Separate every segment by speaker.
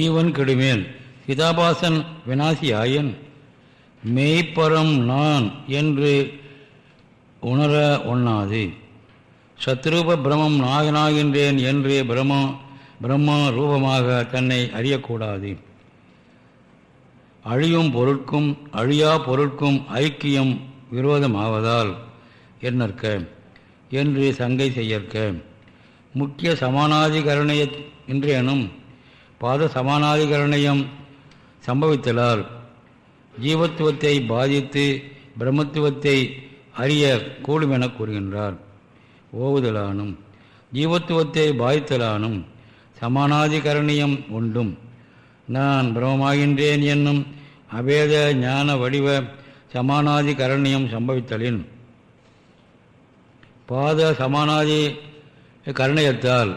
Speaker 1: ஜீவன் கெடுமேல் சிதாபாசன் வினாசியாயன் மெய்ப்பரம் நான் என்று உணர ஒண்ணாது. சத்ரூப பிரமம் நாகனாகின்றேன் என்று பிரம்ம பிரம்மா ரூபமாக தன்னை அறியக்கூடாது. அழியும் பொருட்கும் அழியா பொருட்கும் ஐக்கியம் விரோதமாவதால் என்னற்க? என்று சங்கை செய்யற்க. முக்கிய சமானாதிகரணைய இன்றேனும் பாத சமானாதிகரணையம் சம்பவித்தலால் ஜீவத்துவத்தை பாதித்து பிரம்மத்துவத்தை அறிய கூடும் என கூறுகின்றார். ஓவுதலானும் ஜீவத்துவத்தை பாதித்தலானும் சமானாதிகரணியம் உண்டும். நான் பிரமமாகின்றேன் என்னும் அபேத ஞான வடிவ சமானாதிகரணியம் சம்பவித்தலின் பாத சமானாதி கருணையத்தால்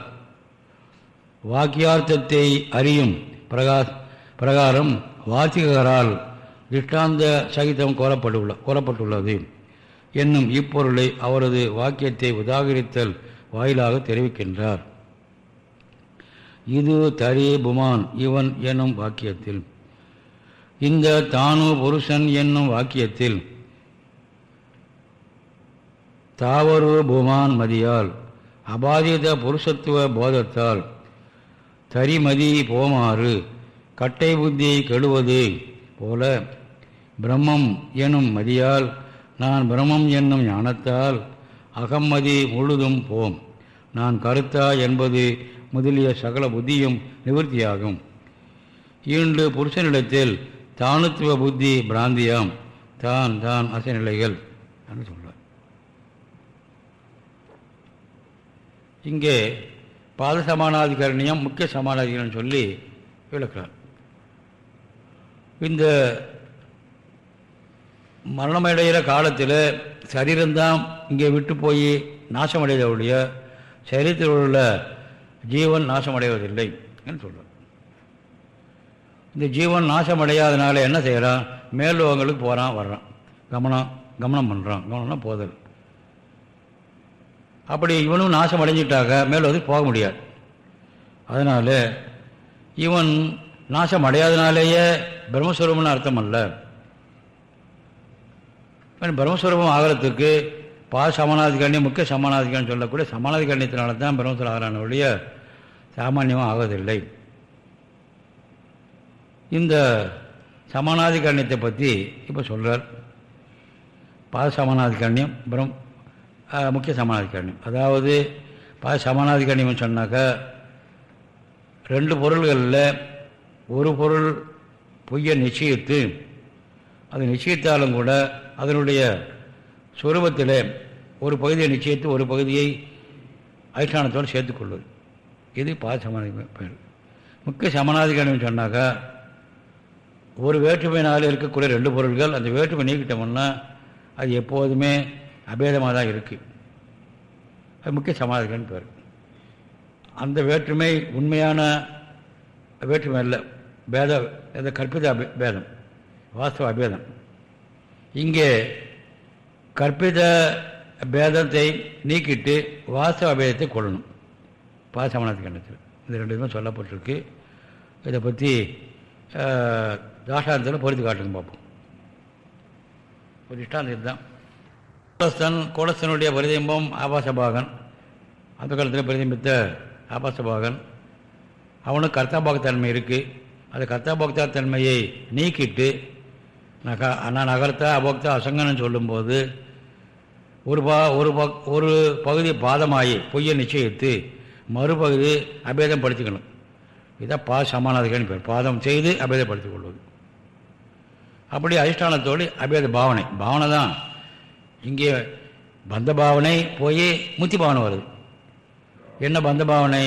Speaker 1: வாக்கியார்த்தத்தை அறியும் பிரகா பிரகாரம் வாசிகரால் திஷ்டாந்த சகிதம் கோரப்பட்டுள்ள கோரப்பட்டுள்ளது. என்னும் இப்பொருளை அவரது வாக்கியத்தை உதாகரித்தல் வாயிலாக தெரிவிக்கின்றார். இது தரி புமான் இவன் என்னும் வாக்கியத்தில். இந்த தானு புருஷன் என்னும் வாக்கியத்தில். தாவரு புமான் மதியால் அபாதித புருஷத்துவ போதத்தால் தரிமதி போமாறு கட்டை புத்தி கெடுவது போல பிரம்மம் எனும் மதியால் நான் பிரம்மம் என்னும் ஞானத்தால் அகம்மதி முழுதும் போம். நான் கருத்தா என்பது முதலிய சகல புத்தியும் நிவர்த்தியாகும். இன்று புருஷனிடத்தில் தானுத்துவ புத்தி பிராந்தியாம். தான் தான் அசநிலைகள் என்று சொல்றார் இங்கே பாத சமானாதிகரணியம் முக்கிய சமானாதிகரணம் சொல்லி விளக்கிறார். இந்த மரணமடைகிற காலத்தில் சரீரம்தான் இங்கே விட்டு போய் நாசமடைவதுடைய சரீரத்தில் உள்ள ஜீவன் நாசமடைவதில்லை என்று சொல்கிறார் இந்த ஜீவன் நாசமடையாதனால என்ன செய்கிறான் மேலோகங்களுக்கு போகிறான் வர்றான். கவனம் கவனம் பண்ணுறான் கவனம்னா போதல். அப்படி இவனும் நாசம் அடைஞ்சிட்டாக்க வந்து போக முடியாது. அதனால் இவன் நாசம் அடையாதனாலேயே பிரம்மஸ்வரூபம்னு அர்த்தம் அல்ல பிரம்மஸ்வரூபம் ஆகிறதுக்கு பா சமானாதிகரணியம் முக்கிய சமானாதிகரணம் சொல்லக்கூடிய சமானாதிகரணியத்தினால தான் பிரம்மஸ்வரம் ஆகிறான ஒழிய சாமானியமாக ஆவதில்லை இந்த சமானாதிகரணியத்தை பற்றி இப்போ சொல்கிறார் பாத சமானாதிகரணியம் பிரம் முக்கிய சமானாதிகரணியம் அதாவது பா சமானாதிகரணியம் சொன்னாக்கா ரெண்டு பொருள்களில் ஒரு பொருள் பொய்யை நிச்சயித்து அது நிச்சயித்தாலும் கூட அதனுடைய சுரூபத்தில் ஒரு பகுதியை நிச்சயித்து ஒரு பகுதியை அதிஷ்டானத்தோடு சேர்த்துக்கொள்வது இது பா சமாதி பெயர். முக்கிய சமனாதிகாரம் சொன்னாக்கா ஒரு வேற்றுமையினால் இருக்கக்கூடிய ரெண்டு பொருள்கள் அந்த வேற்றுமை நீக்கிட்டோம்னா அது எப்போதுமே அபேதமாக தான் இருக்குது அது முக்கிய சமாதிகள்னு பேர். அந்த வேற்றுமை உண்மையான வேற்றுமை இல்லை பேத அந்த கற்பித பேதம். வாஸ்தவ அபேதம். இங்கே கற்பித பேதத்தை நீக்கிட்டு வாஸ்தவ அபேதத்தை கொள்ளணும். பாசமனத்து கண்டத்தில் இந்த ரெண்டு விதமாக சொல்லப்பட்டிருக்கு. இதை பற்றி தாஷாந்தத்தில் பொறுத்து காட்டுங்க பார்ப்போம் ஒரு இஷ்டாந்தம் இதுதான். கோலஸ்தன் கோலஸ்தனுடைய பிரதிபிம்பம் ஆபாசபாகன். அந்த காலத்தில் பிரதிபித்த ஆபாசபாகன். அவனுக்கு கர்த்தாபாகத்தன்மை இருக்குது அந்த கர்த்தாபோக்தாத்தன்மையை நீக்கிட்டு நக நான் அகர்த்தா அபோக்தா அசங்கன்னு சொல்லும்போது ஒரு பா ஒரு ப ஒரு பகுதி பாதமாயி பொய்யை நிச்சயித்து மறுபகுதி அபேதம் படுத்திக்கணும் இதான் பா சமானாதிகாரின் பேர். பாதம் செய்து அபேதப்படுத்திக் கொள்வது. அப்படி அதிஷ்டானத்தோடு அபேத பாவனை. பாவனை தான் இங்கே பந்த பாவனை போய் முத்தி பாவனை வருது. என்ன பந்த பாவனை?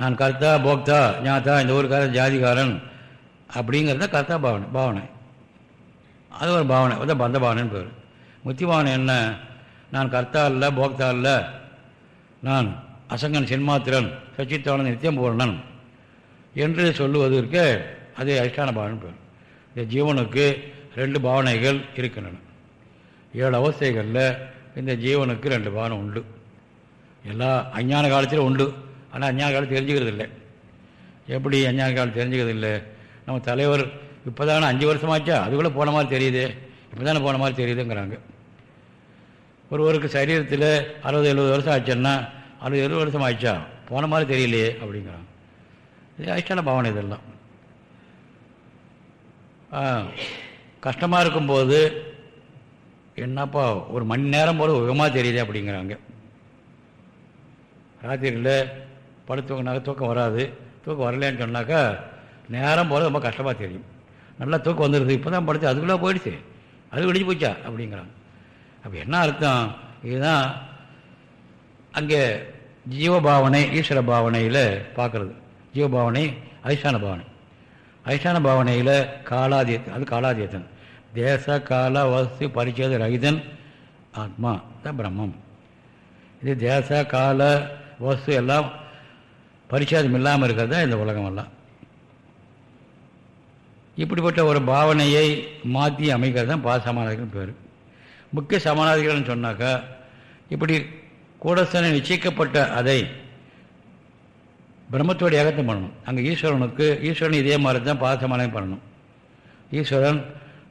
Speaker 1: நான் கர்த்தா போக்தா ஞாத்தா இந்த ஊருக்காரன் ஜாதிகாரன் அப்படிங்கிறத கர்த்தா பாவனை பாவனை. அது ஒரு பாவனை அதான் பந்த பாவனைன்னு பேர். முத்தி பாவனை என்ன? நான் கர்த்தா இல்லை போக்தா இல்லை நான் அசங்கன் சின்மாத்திரன் சச்சித்தானந்த நித்தியம் பூர்ணன் என்று சொல்லுவதற்கு அது அதிஷ்டான பாவனை பேர். இந்த ஜீவனுக்கு ரெண்டு பாவனைகள் இருக்கின்றன. ஏழு அவஸ்தைகளில் இந்த ஜீவனுக்கு ரெண்டு பானம் உண்டு. எல்லா அஞ்ஞான காலத்திலும் உண்டு. ஆனால் அஞ்ஞான காலத்தில் தெரிஞ்சுக்கிறது இல்லை எப்படி அஞ்ஞான காலம் தெரிஞ்சுக்கிறது இல்லை நம்ம தலைவர் இப்போ தானே அஞ்சு வருஷமாச்சா? அதுக்குள்ளே போன மாதிரி தெரியுது. இப்போ தானே போன மாதிரி தெரியுதுங்கிறாங்க. ஒருவருக்கு சரீரத்தில் அறுபது எழுபது வருஷம் ஆச்சுன்னா அறுபது எழுபது வருஷம் ஆயிடுச்சா போன மாதிரி தெரியலையே அப்படிங்கிறாங்க. இது அதிஷ்டான பாவனை இதெல்லாம். கஷ்டமாக இருக்கும்போது என்னப்பா ஒரு மணி நேரம் போல உகமாக தெரியுது அப்படிங்கிறாங்க. ராத்திரியில் படுத்துவங்கனாக்க தூக்கம் வராது. தூக்கம் வரலன்னு சொன்னாக்கா நேரம் போல ரொம்ப கஷ்டமாக தெரியும். நல்லா தூக்கம் வந்துடுது இப்போ தான் படுத்து அதுக்குள்ளே போயிடுச்சு. அது விடிஞ்சு போச்சா அப்படிங்கிறாங்க. அப்போ என்ன அர்த்தம்? இதுதான் அங்கே ஜீவபாவனை ஈஸ்வர பாவனையில் பார்க்குறது. ஜீவபாவனை அதிஷ்டான பாவனை. அதிஷ்டான பாவனையில் காலாதியத்தன் அது காலாதியத்தன் தேச கால வஸ்து பரிச்சேத ரகிதன் ஆத்மா தான் பிரம்மம். இது தேச கால வஸ்து எல்லாம் பரிச்சேதம் இல்லாமல் இருக்கிறது தான் இந்த உலகமெல்லாம். இப்படிப்பட்ட ஒரு பாவனையை மாற்றி அமைக்கிறது தான் பாத பேர். முக்கிய சமானாதிகள்னு சொன்னாக்கா இப்படி கூடசனை நிச்சயிக்கப்பட்ட அதை பிரம்மத்தோட ஏகத்தம் பண்ணணும். அங்கே ஈஸ்வரனுக்கு ஈஸ்வரன் இதே மாதிரி தான் பாசமானம் பண்ணணும். ஈஸ்வரன்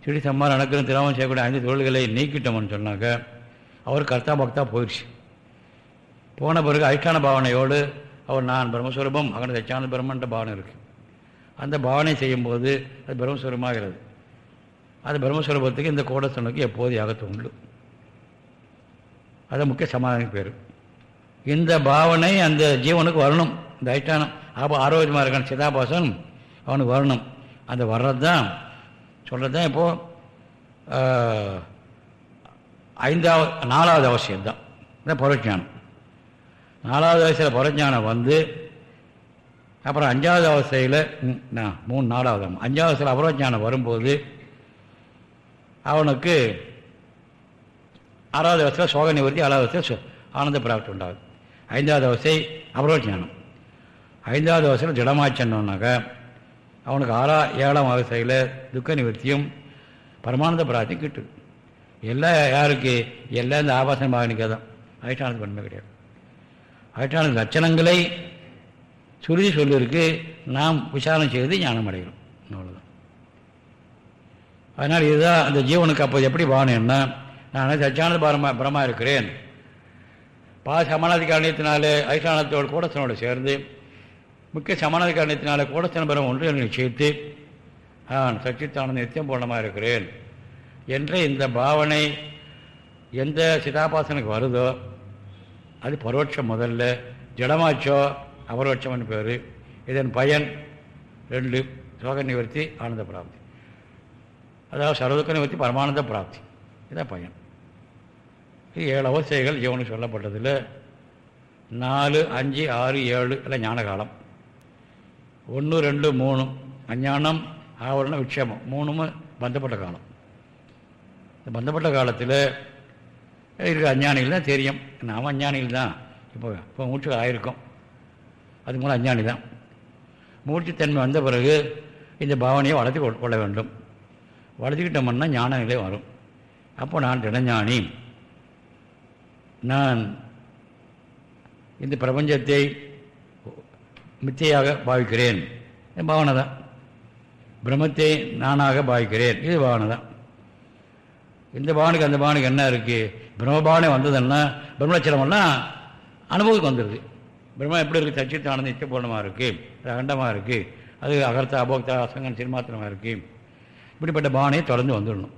Speaker 1: சிடி சம்மாரம் அணக்கிற திராமம் செய்யக்கூடிய ஐந்து தொழில்களை நீக்கிட்டோம்னு சொன்னாக்க அவர் கர்த்தா பக்தா போயிடுச்சு போன பிறகு அதிஷ்டான பாவனையோடு அவர் நான் பிரம்மஸ்வரூபம் அகன தச்சான பிரம்மன்ற பாவனை இருக்குது அந்த பாவனை செய்யும்போது அது பிரம்மஸ்வரமாகிறது அது பிரம்மஸ்வரூபத்துக்கு இந்த கோடசனுக்கு எப்போது யாகத்து உண்டு. அது முக்கிய சமாதானம் பேர். இந்த பாவனை அந்த ஜீவனுக்கு வரணும். இந்த அதிஷ்டானம் ஆப ஆரோக்கியமாக இருக்கான் சிதாபாசன் அவனுக்கு வரணும். அந்த வர்றது தான் சொல்கிறது தான் இப்போது ஐந்தாவது நாலாவது அவசியம் தான். இந்த புறஜானம் நாலாவது வயசில் புறஜானம் வந்து அப்புறம் அஞ்சாவது அவஸ்தையில் மூணு நாலாவது அஞ்சாவது வயசில் அபரோஜானம் வரும்போது அவனுக்கு ஆறாவது வயசில் சோக நிவர்த்தி ஆறாவது வயசில் ஆனந்த பிராப்தி உண்டாகுது. ஐந்தாவது அவசை அபரோஜானம் ஐந்தாவது அவசையில் திடமாச்சன்னாக்கா அவனுக்கு ஆறா ஏழாம் அவசையில் துக்க நிவர்த்தியும் பரமானந்த பிராப்தியும் கிட்டு. எல்லாம் யாருக்கு? எல்லாம் இந்த ஆபாசன பாகனிக்கா தான் அதிஷ்டானது கிடையாது. அதிஷ்டான லட்சணங்களை சுருதி சொல்லியிருக்கு நாம் விசாரணை செய்து ஞானம் அடைகிறோம். அவ்வளோதான் அதனால் இதுதான் அந்த ஜீவனுக்கு அப்போ எப்படி பாவனைன்னா நான் சச்சியானந்த பரமா பரமா இருக்கிறேன். பா சமானாதி காரணத்தினாலே அதிஷ்டானத்தோடு கூடசனோடு சேர்ந்து முக்கிய சமானாதி காரணத்தினால கூட பரம் ஒன்று நிச்சயித்து நான் சச்சித்தானந்த நித்தியம் பூர்ணமாக இருக்கிறேன். என்ற இந்த பாவனை எந்த சிதாபாசனுக்கு வருதோ அது பரோட்சம் முதல்ல. ஜடமாச்சோ அபரோட்சம்னு பேர். இதன் பயன் ரெண்டு சோக நிவர்த்தி ஆனந்த பிராப்தி. அதாவது சர்வதுக்க நிவர்த்தி பரமானந்த பிராப்தி. இதுதான் பயன். இது ஏழு அவசியங்கள் ஜீவனுக்கு சொல்லப்பட்டதில் நாலு அஞ்சு ஆறு ஏழு எல்லாம் ஞானகாலம். ஒன்று ரெண்டு மூணு. அஞ்ஞானம் ஆவரணம் விக்ஷேமம் மூணுமே பந்தப்பட்ட காலம். இந்த பந்தப்பட்ட காலத்தில் இருக்கிற அஞ்ஞானிகள் தான் தெரியும். நாம் அஞ்ஞானிகள் தான். இப்போ இப்போ மூச்சு ஆயிருக்கும். அது மூலம் அஞ்ஞானி தான். மூச்சுத்தன்மை வந்த பிறகு இந்த பாவனையை வளர்த்து கொள்ள வேண்டும். வளர்த்துக்கிட்டோம்னா ஞான நிலை வரும். அப்போ நான் திடஞானி நான் இந்த பிரபஞ்சத்தை மித்தையாக பாவிக்கிறேன். பாவனை தான். பிரம்மத்தை நானாக பாவிக்கிறேன். இது பாவனை தான். இந்த பாவனுக்கு அந்த பாவனுக்கு என்ன இருக்குது பிரம்மபாவனை வந்ததுன்னா பிரம்மலட்சணமெல்லாம் அனுபவத்துக்கு வந்துடுது பிரம்மம் எப்படி இருக்குது சச்சித்தானந்த நித்தியபூர்ணமாக இருக்குது அகண்டமாக இருக்குது அது அகர்த்தா அபோக்தா அசங்கன் சிறுமாத்திரமாக இருக்குது இப்படிப்பட்ட பாவனையை தொடர்ந்து வந்துடணும்.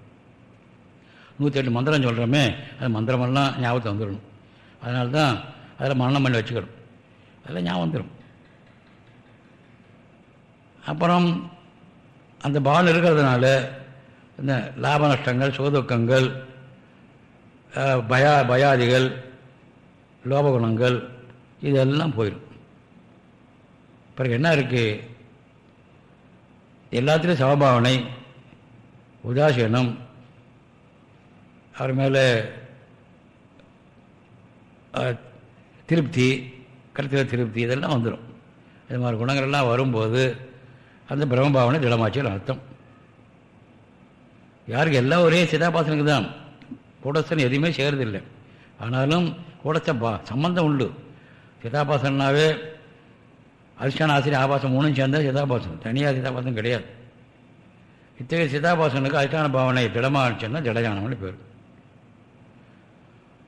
Speaker 1: நூற்றி எட்டு மந்திரம் சொல்கிறோமே அது மந்திரமெல்லாம் ஞாபகத்தை வந்துடணும். அதனால தான் அதில் மரணம் பண்ணி வச்சுக்கணும். அதில் ஞாபகம் வந்துடும் அப்புறம் அந்த பாவனை இருக்கிறதுனால இந்த லாப நஷ்டங்கள் சுகதுக்கங்கள் பயா பயாதிகள் லோபகுணங்கள் இதெல்லாம் போயிடும் பிறகு என்ன இருக்குது எல்லாத்துலேயும் சமபாவனை உதாசீனம் அவர் மேலே திருப்தி கருத்தில் திருப்தி இதெல்லாம் வந்துடும் இது மாதிரி குணங்கள்லாம் வரும்போது அந்த பிரம்மபாவனை திடமாச்சியில் அர்த்தம். யாருக்கு எல்லாம் ஒரே சிதாபாசனுக்கு தான். கூடஸ்தன் எதுவுமே செய்கிறதில்லை ஆனாலும் கூடஸ்த பா சம்பந்தம் உண்டு. சிதாபாசனாவே அதிர்ஷ்டான ஆசிரியர் ஆபாசம் மூணும் சேர்ந்தால் சிதாபாசம் தனியாக சிதாபாசம் கிடையாது. இத்தகைய சிதாபாசனுக்கு அதிஷ்டான பாவனை திடமாக சொன்னால் திடஞானம்னு பேர்.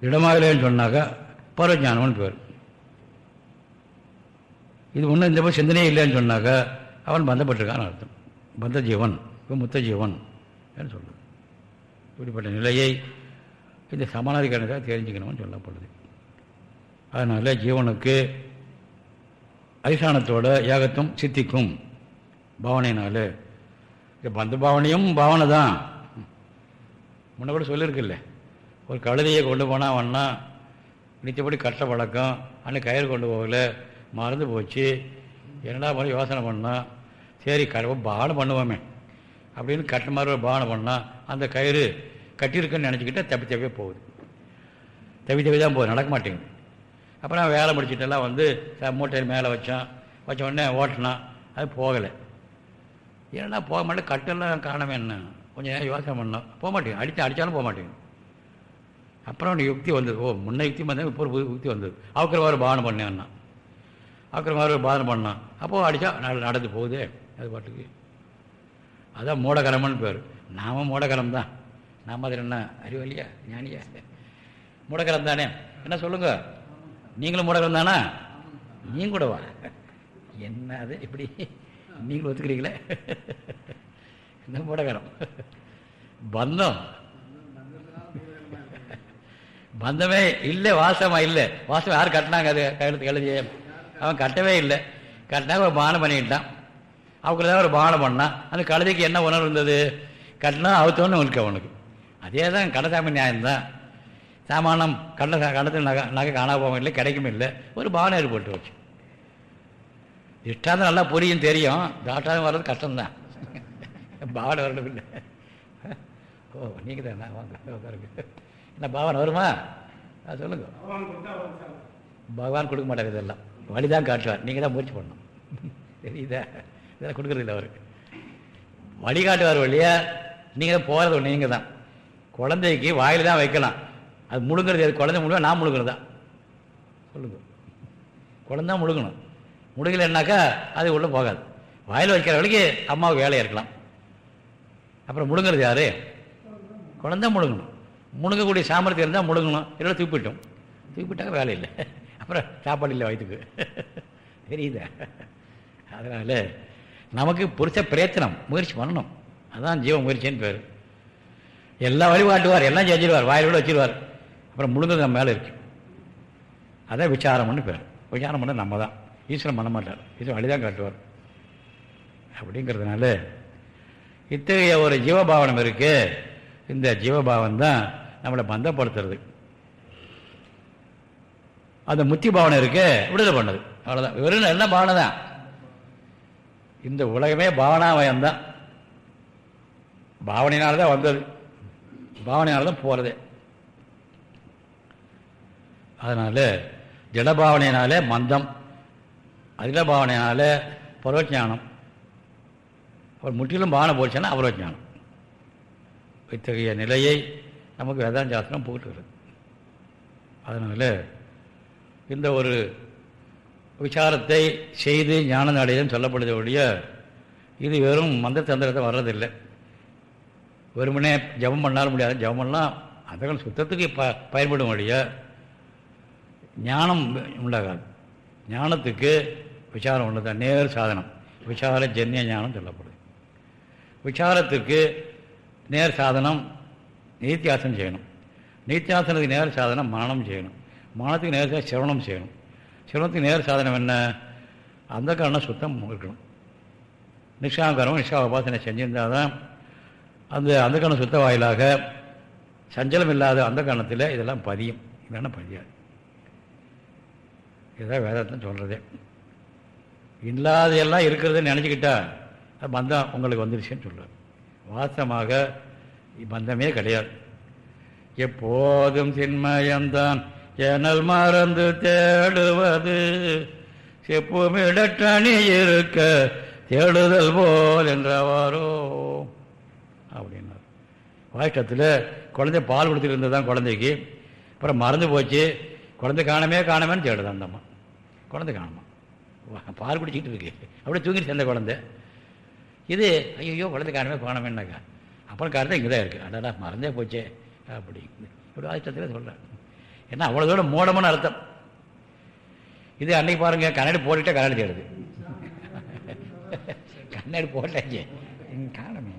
Speaker 1: திடமாகலேன்னு சொன்னாக்கா பரவஞானம்னு பேர். இது ஒன்றும் இந்த போய் சிந்தனையே இல்லைன்னு சொன்னாக்கா அவன் பந்தப்பட்டிருக்கான்னு அர்த்தம். பந்த ஜீவன் இப்போ முத்த ஜீவன் சொல்லுது இப்படிப்பட்ட நிலையை இந்த சமானாதிகாரத்தாக தெரிஞ்சுக்கணும்னு சொல்லப்படுது. அதனால் ஜீவனுக்கு அதிஷ்டானத்தோட ஏகத்தும் சித்திக்கும் பாவனையினால. பந்த பாவனையும் பாவனை தான். முன்ன கூட சொல்லியிருக்குல்ல ஒரு கழுதையை கொண்டு போனால் அவன்னா நிச்சயப்படி கஷ்ட பழக்கம் அன்னைக்கு கயிறு கொண்டு போகல மறந்து போச்சு என்னடா மாதிரி யோசனை பண்ணால் சரி கடவுள் பானம் பண்ணுவோமே. அப்படின்னு கட்ட மாதிரி ஒரு பண்ணால் அந்த கயிறு கட்டியிருக்குன்னு நினச்சிக்கிட்டால் தப்பி தப்பியே போகுது. தப்பி தப்பி தான் போகுது நடக்க மாட்டேங்குது. அப்புறம் வேலை முடிச்சிட்டெல்லாம் வந்து மூட்டையில் மேலே வச்சான். வச்ச உடனே ஓட்டினான் அது போகலை. ஏன்னா போக மாட்டேன் கட்டெல்லாம் காரணம் என்ன? கொஞ்சம் நேரம் யோசனை பண்ணோம். போக மாட்டேங்க அடித்து அடித்தாலும் போக மாட்டேங்குது. அப்புறம் அவனுக்கு யுக்தி வந்தது. ஓ முன்ன யுக்தி வந்தேன் இப்போ ஒரு யுக்தி வந்தது. அவக்கிற மாதிரி பாவனை பண்ணேன்னா. அவக்கிற மாதிரி பானம் பண்ணான் அப்போது அடித்தா நடந்து போகுது. அது பாட்டுக்கு. அதான் மூடகரம்னு பேர். நாம மூடகரம் தான். நாம் அதில் என்ன அறிவலியா ஞானியா? மூடகரம் தானே. என்ன சொல்லுங்க? நீங்களும் மூடகரம் தானா? நீங்க கூட வா. என்ன அது இப்படி? நீங்களும் ஒத்துக்கிறீங்களே? என்ன மூடகரம். பந்தம். பந்தமே இல்லை வாசமா இல்லை. வாசம் யார் கட்டினாங்க அது? கையெழுத்து எழுதி அவன் கட்டவே இல்லை. கட்டினாங்க ஒரு பானம் பண்ணிக்கிட்டான். அவங்களுக்கு தான் ஒரு பானம் பண்ணான் அந்த கழுதைக்கு என்ன உணர்வு இருந்தது? கட்டினா அவுத்தோன்னு இருக்கு அவனுக்கு. அதே தான் கடசாமி நியாயம்தான். சாமானம் கண்ட கண்டத்தில் நகை நகை காணா போக இல்லை கிடைக்கும் இல்லை ஒரு பானம் ஏற்பட்டு வச்சு. இஷ்டாதான் நல்லா புரியும் தெரியும். தாட்டாலும் வர்றது கஷ்டம்தான். பாவனை வரணும் இல்லை. ஓ நீங்கள் தான் வாங்க உட்காருங்க. என்ன பாவனை வருமா? அது சொல்லுங்க. பகவான் கொடுக்க மாட்டார் இதெல்லாம். வழி தான் காட்டுவார். நீங்கள் தான் முயற்சி பண்ணணும். தெரியுதா? இதெல்லாம் கொடுக்குறதில்ல அவர் வழிகாட்டுவார் இல்லையா நீங்கள் தான் போகிறது நீங்கள் தான். குழந்தைக்கு வாயில் தான் வைக்கலாம். அது முழுங்கிறது எது? குழந்தை முழுங்க நான் முழுங்கிறது சொல்லுங்க. குழந்தை முழுங்கணும் முழுங்கலைன்னாக்கா அது உள்ளே போகாது. வாயில் வைக்கிற வழிக்கு அம்மாவுக்கு வேலையாக இருக்கலாம். அப்புறம் முழுங்கிறது யார்? குழந்தை முழுங்கணும் முழுங்கக்கூடிய சாமர்த்தியம் இருந்தால் முழுங்கணும் இல்லை தூப்பிட்டோம். தூப்பிட்டாக்க வேலை இல்லை. அப்புறம் சாப்பாடு இல்லை வயிற்றுக்கு தெரியுதா? அதனால் நமக்கு பிடிச்ச பிரயத்தனம் முயற்சி பண்ணணும். அதான் ஜீவ முயற்சின்னு பேர். எல்லா வழிபாட்டுவார் எல்லாம் செஞ்சிடுவார் வாயிலோடு வச்சிருவார். அப்புறம் முழுங்கிறது நம்ம மேலே இருக்கு. அதான் விசாரம்னு பேர். விசாரம் பண்ண நம்ம தான் ஈஸ்வரன் பண்ண மாட்டார். ஈஸ்வரன் வழி தான் காட்டுவார். அப்படிங்கிறதுனால இத்தகைய ஒரு ஜீவபாவனம் இருக்கு. இந்த ஜீவபாவம் தான் நம்மளை பந்தப்படுத்துறது. அந்த முத்தி பாவனை இருக்கு விடுதலை பண்ணது. அவ்வளோதான் வெறும் என்ன பாவனை தான் இந்த உலகமே பாவனாமயம் தான் பாவனையினால தான் வந்தது. பாவனையால தான் போகிறதே அதனால் ஜடபாவனையினாலே மந்தம். அதில பாவனையினால பரவஜானம். அவர் முற்றிலும் பாவனை போச்சுன்னா அபரோஜானம் இத்தகைய நிலையை நமக்கு வேதாந்த சாஸ்திரம் போட்டுகிறது அதனால் இந்த ஒரு விசாரத்தை செய்து ஞான அடையதுன்னு சொல்லப்படுது ஒழிய இது வெறும் மந்திர தந்திரத்தை வர்றதில்லை. வெறுமனே ஜபம் பண்ணாலும் முடியாது. ஜபம் பண்ணால் அந்த சுத்தத்துக்கு ப பயன்படும் ஒழிய ஞானம் உண்டாகாது. ஞானத்துக்கு விசாரம் ஒன்று தான் நேர் சாதனம். விசார ஜன்ய ஞானம் சொல்லப்படுது. விசாரத்துக்கு நேர் சாதனம் நீத்தியாசனம் செய்யணும். நீத்தியாசனத்துக்கு நேர் சாதனம் மரணம் செய்யணும். மரணத்துக்கு நேர் சிரவணம் செய்யணும். சிரவணத்துக்கு நேர் சாதனம் என்ன? அந்த காரணம் சுத்தம் இருக்கணும். நிஷாங்கரம் நிஷ்கா உபாசனை செஞ்சிருந்தால் தான் அந்த அந்த கணம் சுத்த வாயிலாக சஞ்சலம் இல்லாத அந்த கணத்தில் இதெல்லாம் பதியும். இல்லைன்னா பதியாது. இதுதான் வேதத்தான் சொல்கிறதே இல்லாதையெல்லாம் இருக்கிறதுன்னு நினச்சிக்கிட்டா பந்தம் உங்களுக்கு வந்துருச்சுன்னு சொல்லுவார். வாசமாக பந்தமே கிடையாது. எப்போதும் சின்மயம்தான் ஜனல் மறந்து தேடுவது செப்புமிடற்றணி இருக்க தேடுதல் போல் என்றவாரோ அப்படின்னார். வாய்க்கத்தில் குழந்தை பால் கொடுத்துட்டு இருந்ததுதான் குழந்தைக்கு. அப்புறம் மறந்து போச்சு. குழந்தை காணமே காணமேன்னு தேடுதான் அந்தம்மா குழந்தை காணுமா? பால் குடிச்சிக்கிட்டு இருக்கு. அப்படியே தூங்கிட்டு சேர்ந்த குழந்தை. இது ஐயோ குழந்தை காணமே போனமேனாக்கா அப்புறம் காரணம் இங்கே தான் இருக்குது அடடா மறந்தே போச்சே. அப்படி இப்படி ஆச்சத்தில் சொல்கிறேன் ஏன்னா அவ்வளோ தூரம் மூடமான அர்த்தம். இது அன்னைக்கு பாருங்க கண்ணாடி போட்டுட்டே கண்ணாடி தேடுது. கண்ணாடி போட்டாச்சு. காணமே.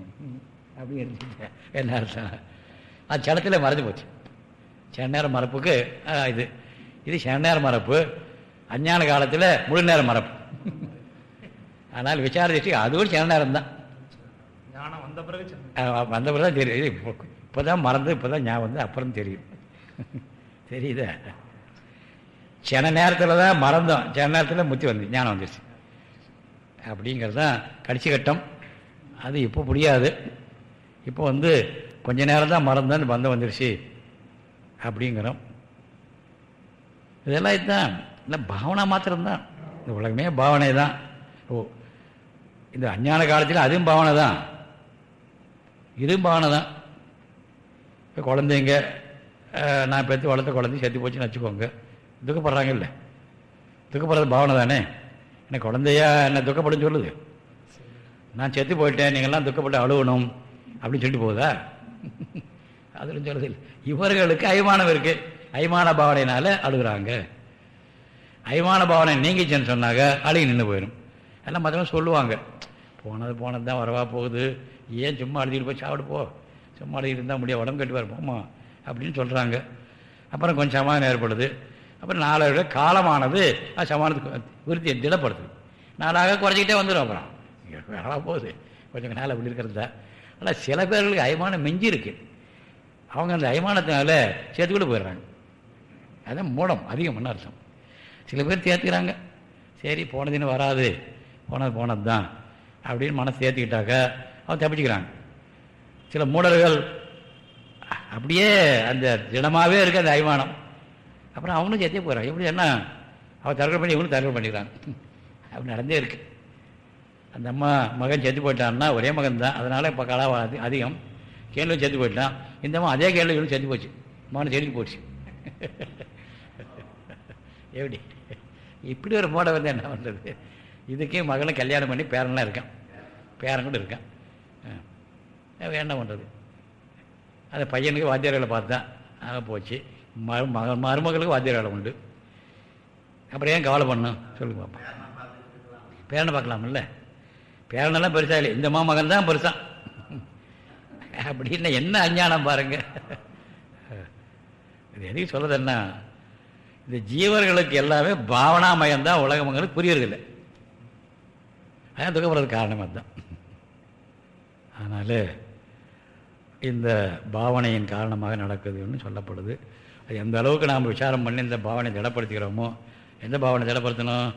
Speaker 1: அப்படி இருந்துச்சு என்ன அர்த்தம்? அது சடத்தில் மறைஞ்சு போச்சு. செந்நேர மரப்புக்கு இது இது செந்நேர மரப்பு. அஞ்ஞான காலத்தில் முழு நேர மரப்பு. ஆனால் விசார திருஷ்டி அதுவும் சில நேரம் தான் வந்த பிறகு தான் தெரியும். இப்போ தான் மறந்து இப்போ தான் ஞாபகம் வந்து அப்புறம் தெரியும். தெரியுதா? சில நேரத்தில் தான் மறந்தோம். சில நேரத்தில் முத்தி வந்து ஞானம் வந்துருச்சு. அப்படிங்கிறது தான் கடைசி கட்டம். அது இப்போ புரியாது. இப்போ வந்து கொஞ்ச நேரம் தான் மறந்தோன்னு பந்தம் வந்துருச்சு அப்படிங்கிறோம். இதெல்லாம் இதுதான். இல்லை பாவனை மாத்திரம்தான். இந்த உலகமே பாவனை தான் ஓ இந்த அஞ்ஞான காலத்தில் அதுவும் பாவனை தான் இதுவும் பாவனை தான் இப்போ குழந்தைங்க நான் பெற்று வளர்த்த குழந்தை செத்து போச்சுன்னு வச்சுக்கோங்க. துக்கப்படுறாங்கல்ல. துக்கப்படுறது பாவனை தானே? என்ன குழந்தையா என்ன துக்கப்படும் சொல்லுது? நான் செத்து போயிட்டேன் நீங்கள்லாம் துக்கப்பட்டு அழுவணும் அப்படின்னு சொல்லிட்டு போகுதா? அதில் சொல்லுது இல்லை. இவர்களுக்கு அய்மானம் இருக்குது அய்மான பாவனையினால அழுகிறாங்க. அய்மான பாவனை நீங்கிச்சுன்னு சொன்னாங்க அழுகி நின்று போயிடும் எல்லாம் மற்றவங்க சொல்லுவாங்க. போனது போனது தான் வரவா போகுது. ஏன் சும்மா அழுதிட்டு போய் சாப்பிடு போ. சும்மா அழுதிட்டு இருந்தால் முடியாது. உடம்பு கட்டி வர போமா அப்படின்னு சொல்கிறாங்க அப்புறம் கொஞ்சம் சமாதானம் ஏற்படுது. அப்புறம் நாலாவது காலமானது அது சமாதானத்துக்கு விருத்தி திடப்படுது. நாளாக குறைஞ்சிக்கிட்டே வந்துடும் அப்புறம். வேலை போகுது. கொஞ்சம் நாள் அப்படி இருக்கிறது தான் ஆனால் சில பேர்களுக்கு அயமானம் மிஞ்சி இருக்கு அவங்க அந்த அயமானத்தினால சேர்த்துக்கூட போயிடுறாங்க. அதுதான் மூடம் அதிகம்னு அர்த்தம். சில பேர் சேர்த்துக்கிறாங்க சரி போனதுன்னு வராது. போனது போனது தான் அப்படின்னு மனசு சேர்த்துக்கிட்டாக்க அவன் தப்பிச்சுக்கிறாங்க. சில மூடர்கள் அப்படியே அந்த திடமாகவே இருக்குது அந்த அபிமானம் அப்புறம் அவனும் சேர்த்தே போகிறான் எப்படி என்ன அவன் தற்கொலை பண்ணி இவனும் தற்கொலை பண்ணிக்கிறான். அப்படி நடந்தே இருக்கு. அந்த அம்மா மகன் செத்து போயிட்டான்னா ஒரே மகன் தான் அதனால் இப்போ கலா அதிகம். கேள்வி செத்து போயிட்டான். இந்த அம்மா அதே கேள்வி இவனும் செத்து போச்சு. மகன் செடிக்கு போச்சு. எப்படி? இப்படி ஒரு மோடை வந்து என்ன பண்ணுறது இதுக்கே மகளை கல்யாணம் பண்ணி பேரன்லாம் இருக்கான். பேரன் கூட இருக்கான். என்ன பண்ணுறது அந்த பையனுக்கு வாத்தியார் வேலை பார்த்தேன் ஆக போச்சு. மரு மக மருமகளுக்கு வாத்தியார் வேலை உண்டு. அப்புறம் ஏன் கவலை பண்ணும் சொல்லுங்க பாப்பா. பேரனை பார்க்கலாம்ல? பேரனெல்லாம் பெருசாக இல்லை. இந்த மாமகன் தான் பெருசான் அப்படின்னா என்ன அஞ்ஞானம் பாருங்க. இது எதுக்கு சொல்லுதுன்னா இந்த ஜீவர்களுக்கு எல்லாமே பாவனாமயம் தான் உலகமங்களுக்கு புரியறதில்லை. அதான் துக்கப்படுறது காரணமாக தான் அதனால் இந்த பாவனையின் காரணமாக நடக்குதுன்னு சொல்லப்படுது. அது எந்த அளவுக்கு நாம் விசாரம் பண்ணி இந்த பாவனை திடப்படுத்திக்கிறோமோ எந்த பாவனை திடப்படுத்தணும்?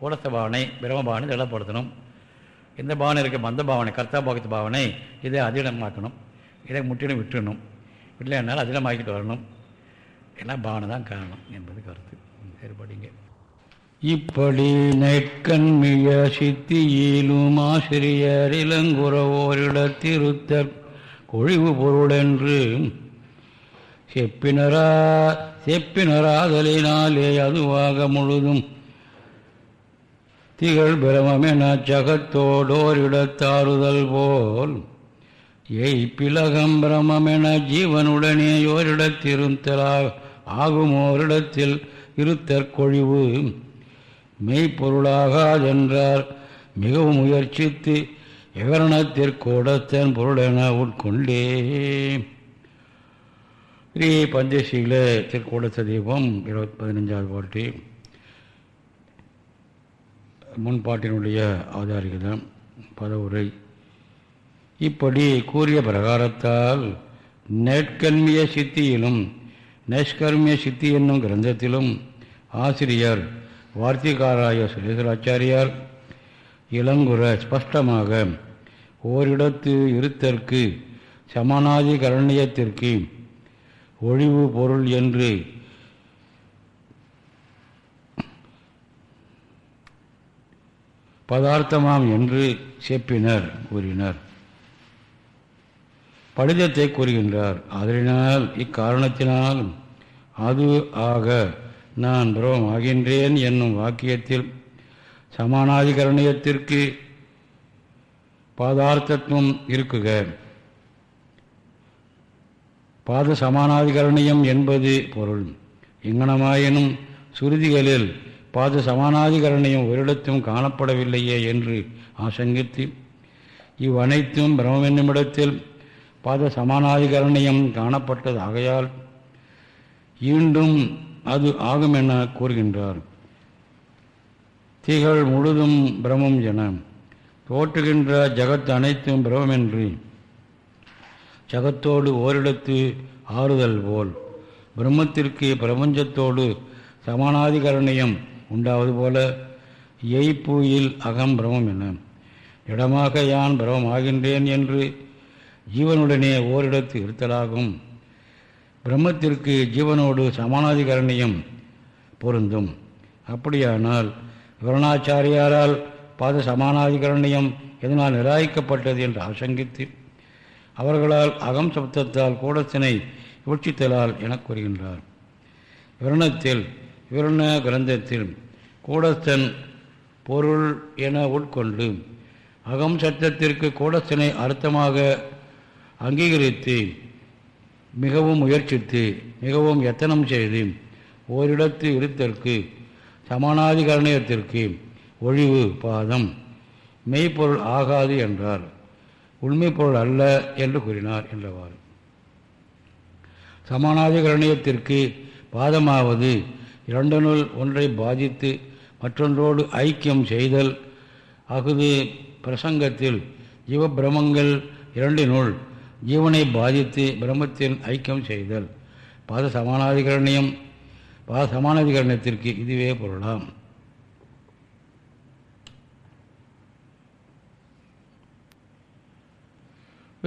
Speaker 1: கூடத்த பாவனை பிரம பாவனை திடப்படுத்தணும். இந்த பாவனை இருக்க மந்த பாவனை கர்த்தா பகத்து பாவனை இதை அதிடமாக்கணும் இதை முற்றிலும் விட்டுணும் விடலைன்னாலும் அதிடமாக்கிட்டு வரணும். எல்லாம் பாவனை தான் காரணம் என்பது கருத்து. வேறுபடிங்க. இப்படி நெற்கண்மிய சித்தியிலும் ஆசிரியர் இளங்குறவோரிடத்திருத்தர் ஒழிவு பொருளென்று செப்பினரா செப்பினராதலினாலே அதுவாக முழுதும் திகழ் பிரமென ஜகத்தோடோரிடத்தாறுதல் போல் எய் பிலகம் பிரமென ஜீவனுடனே ஓரிடத்திருத்தலா ஆகுமோரிடத்தில் இருத்தற்கொழிவு மெய்ப்பொருளாகாதென்றார். மிகவும் முயற்சித்து விவரணத்திற்கூடத்தன் பொருளென உட்கொண்டே. ஸ்ரீ பஞ்சசீல திருக்கூடத்த தீபம் இருபத்தி பதினஞ்சாவது பாட்டி முன்பாட்டினுடைய ஆதாரிகதம் பதவுரை. இப்படி கூறிய பிரகாரத்தால் நெற்கன்மிய சித்தியிலும் நெஷ்கர்மிய சித்தி என்னும் கிரந்தத்திலும் ஆசிரியர் வார்த்திகாராய சுரேஸ்வராச்சாரியார் இளங்குற ஸ்பஷ்டமாக ஓரிடத்து இருத்தற்கு சமானாதிகரணியத்திற்கு ஒழிவு பொருள் என்று பதார்த்தமாம் என்று செப்பினர் கூறினர். படிதத்தை கூறுகின்றார். அதனால் இக்காரணத்தினால் அது ஆக நான் பிரமம் ஆகின்றேன் என்னும் வாக்கியத்தில் சமானாதிகரணியத்திற்கு பாதார்த்தத்துவம் இருக்குக. பாத சமானாதிகரணியம் என்பது பொருள். இங்கனமாயினும் சுருதிகளில் பாத சமானாதிகரணியம் ஒரிடத்தும் காணப்படவில்லையே என்று ஆசங்கித்து இவ்வனைத்தும் பிரமம் என்னுமிடத்தில் பாத சமானாதிகரணியம் காணப்பட்டது ஆகையால் ஈண்டும் அது ஆகும் என கூறுகின்றார். திகழ் முழுதும் பிரமம் என. தோற்றுகின்ற ஜகத் அனைத்தும் பிரமமென்று ஜகத்தோடு ஓரிடத்து ஆறுதல் போல். பிரம்மத்திற்கு பிரபஞ்சத்தோடு சமானாதிகரணியம் உண்டாவது போல எய்ப்பூயில் அகம் பிரமம் என. இடமாக யான் பிரமம் ஆகின்றேன் என்று ஜீவனுடனே ஓரிடத்து இருத்தலாகும். பிரம்மத்திற்கு ஜீவனோடு சமானாதிகரணியம் பொருந்தும். அப்படியானால் விவரணாச்சாரியாரால் பாத சமானாதிகரணியம் எதனால் நிராயிக்கப்பட்டது என்று ஆசங்கித்து அவர்களால் அகம் சப்தத்தால் கூடத்தினை விவட்சித்தலால் என கூறுகின்றார். விவரணத்தில் விவரண கிரந்தத்தில் கூடஸ்தன் பொருள் என உட்கொண்டு அகம் சத்தத்திற்கு கூடத்தினை அர்த்தமாக அங்கீகரித்து மிகவும் முயற்சித்து மிகவும் எத்தனம் செய்து ஓரிடத்து இருத்தற்கு சமானாதிகரணயத்திற்கு ஒழிவு பாதம். மெய்ப்பொருள் ஆகாது என்றார். உண்மை பொருள் அல்ல என்று கூறினார் என்றவாறு. சமானாதிகரணியத்திற்கு பாதமாவது இரண்டனுள் ஒன்றை பாதித்து மற்றொன்றோடு ஐக்கியம் செய்தல் அகுது பிரசங்கத்தில் ஜீவபிரமங்கள் இரண்டினுள் ஜீவனை பாதித்து பிரம்மத்தில் ஐக்கியம் செய்தல். பாத சமானாதிகரணியம் பாத சமானாதிகரணத்திற்கு இதுவே பொருளாம்.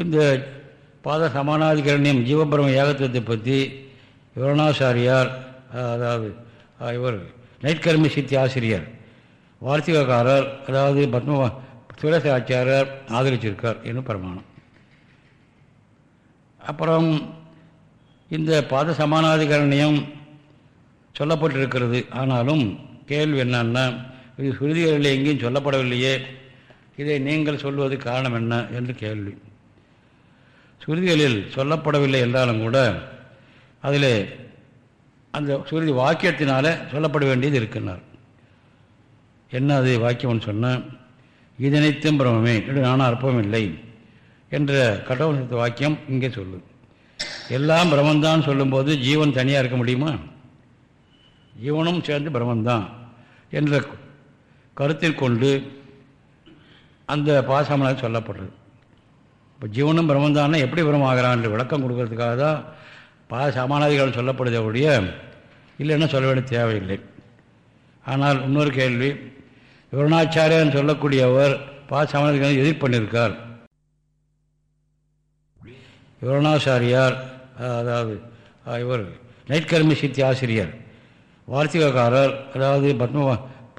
Speaker 1: இந்த பாத சமானாதிகரணியம் ஜீவபிரம ஏகத்துவத்தை பற்றி விவரணாச்சாரியார் அதாவது இவர் நைட்கர்மி சித்தி ஆசிரியர் வார்த்திகக்காரர் அதாவது பத்ம துளசி ஆச்சாரியர் ஆதரிச்சிருக்கார் என்னும் பிரமாணம். அப்புறம் இந்த பாத சமானாதிகரணியம் சொல்லப்பட்டிருக்கிறது. ஆனாலும் கேள்வி என்னன்னா இது சுருதிகளில் எங்கேயும் சொல்லப்படவில்லையே இதை நீங்கள் சொல்வது காரணம் என்ன? என்று கேள்வி. சுருதிகளில் சொல்லப்படவில்லை என்றாலும் கூட அதில் அந்த சுருதி வாக்கியத்தினால சொல்லப்பட வேண்டியது இருக்கின்றார். என்ன அது வாக்கியம்னு சொன்னால் இதனைத்தும் பிரமே என்று நானும் அற்பம் இல்லை என்ற கடவுள் வாக்கியம் இங்கே சொல்லு எல்லாம் பிரமந்தான் சொல்லும்போது ஜீவன் தனியாக இருக்க முடியுமா? ஜீவனும் சேர்ந்து பிரமந்தான் என்ற கருத்தில் கொண்டு அந்த பாசமனாக சொல்லப்படுறது இப்போ ஜீவனும் பிரம்மந்தான்னா எப்படி பிரமாகிறான் விளக்கம் கொடுக்கறதுக்காக தான் பல சமானாதிகள் சொல்லப்படுதே ஒழிய இல்லைன்னா சொல்ல வேண்டிய தேவையில்லை. ஆனால் இன்னொரு கேள்வி விவரணாச்சாரியன் சொல்லக்கூடியவர் பா சமானாதிகளை எதிர் பண்ணியிருக்கார் விவரணாச்சாரியார் அதாவது இவர் நைட்கர்மி சித்தி ஆசிரியர் வார்த்திகக்காரர் அதாவது பத்ம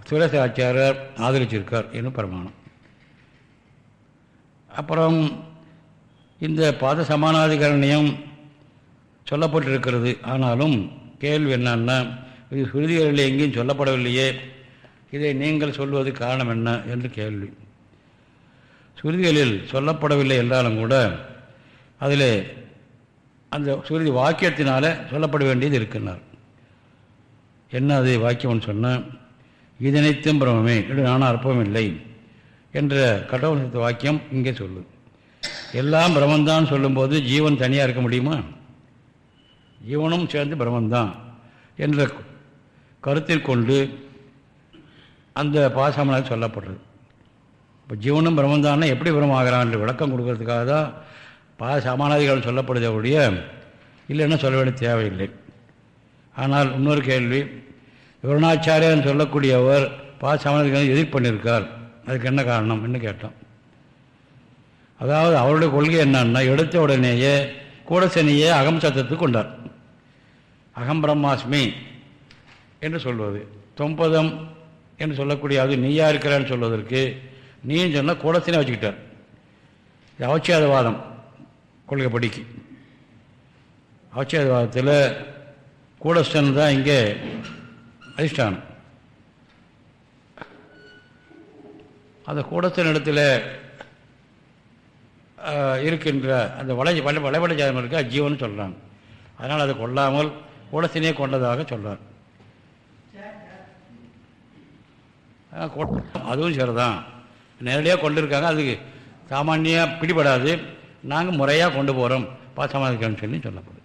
Speaker 1: சுரேச ஆச்சாரியர் ஆதரிச்சிருக்கார் என்னும் பிரமாணம். அப்புறம் இந்த பாத சமானாதிகரணியம் சொல்லப்பட்டிருக்கிறது. ஆனாலும் கேள்வி என்னன்னா இது சுருதிகளில் எங்கேயும் சொல்லப்படவில்லையே. இதை நீங்கள் சொல்வது காரணம் என்ன என்று கேள்வி. சுருதிகளில் சொல்லப்படவில்லை என்றாலும் கூட அதில் அந்த சுருதி வாக்கியத்தினால் சொல்லப்பட வேண்டியது இருக்கின்றார். என்ன அது வாக்கியம்னு சொன்னால் இதனைத்தும் பிரமே என்று நானும் அற்பமில்லை என்ற கடவுள் வாக்கியம் இங்கே சொல்லு எல்லாம் பிரம்மந்தான் சொல்லும்போது ஜீவன் தனியாக இருக்க முடியுமா? ஜீவனும் சேர்ந்து பிரம்மந்தான் என்ற கருத்தில் கொண்டு அந்த பாசமனாக சொல்லப்படுறது. இப்போ ஜீவனும் பிரம்மந்தான்னா எப்படி பிரமாகிறான் என்று விளக்கம் கொடுக்கறதுக்காக தான் பா சமானாதிகள் சொல்லப்படுதே ஒழிய இல்லைன்னா சொல்ல வேண்டிய தேவையில்லை. ஆனால் இன்னொரு கேள்வி விவரணாச்சாரியன் சொல்லக்கூடியவர் பா சமானாதிகளை எதிர்ப்பு பண்ணியிருக்கார். அதுக்கு என்ன காரணம்? என்ன கேட்டோம். அதாவது அவருடைய கொள்கை என்னன்னா எடுத்த உடனேயே கூடசனியே அகம் சத்தத்துக்கு கொண்டார். அகம் பிரம்மாஸ்மி என்று சொல்வது. தொம்பதம் என்று சொல்லக்கூடிய அது நீயா இருக்கிறான்னு சொல்வதற்கு நீன்னு சொன்னால் கூடத்தினே வச்சுக்கிட்டார். இது அவச்சேதவாதம் கொள்கைப்படிக்கு. அவச்சேதவாதத்தில் கூடஸ்தன் தான் இங்கே அதிஷ்டானம். அந்த கூடஸ்தன் இடத்துல இருக்கின்ற அந்த வளை வளை வளைவட ஜாதகம் இருக்க? ஜீவன் சொல்கிறாங்க அதனால் அதை கொல்லாமல் கூடத்தினே கொண்டதாக சொல்கிறார் அதுவும் சரிதான். நேரடியாக கொண்டு இருக்காங்க. அதுக்கு சாமானியாக பிடிபடாது. நாங்கள் முறையாக கொண்டு போகிறோம் பாசமாதிக்கான்னு சொல்லி சொல்லப்படுது.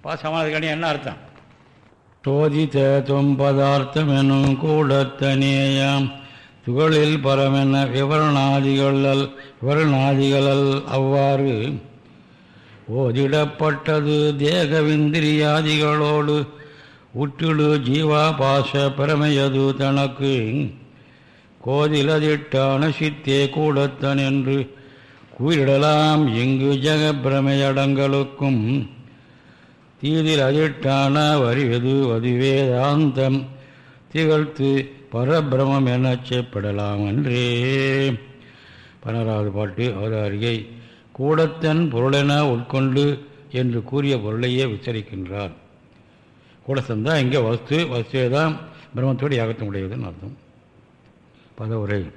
Speaker 1: பா என்ன அர்த்தம்? சோதித்த தொம்பதார்த்தம் எனும் கூடத்தனேயாம் துகளில் பரமென விவரணாதிகள் விவரணாதிகளல் அவ்வாறு ஓதிடப்பட்டது தேகவிந்திரியாதிகளோடு உற்றிடு ஜீவாபாச பிரமையது தனக்கு கோதிலதிட்டான சித்தே கூடத்தன் என்று கூறிடலாம். இங்கு ஜெகப்பிரமையடங்களுக்கும் தீதில் அதிட்டான வரிவது வதிவேதாந்தம் திகழ்த்து பரபிரமம் என செய்யப்படலாம் என்றே பதினாறாவது பாட்டு அவதாரியை கூடத்தன் பொருளென உட்கொண்டு என்று கூறிய பொருளையே விசாரிக்கின்றார் கூடத்தன் தான் இங்கே வஸ்து வஸ்துவை தான் பிரம்மத்தோடு யாகத்த அர்த்தம். பதவுரை.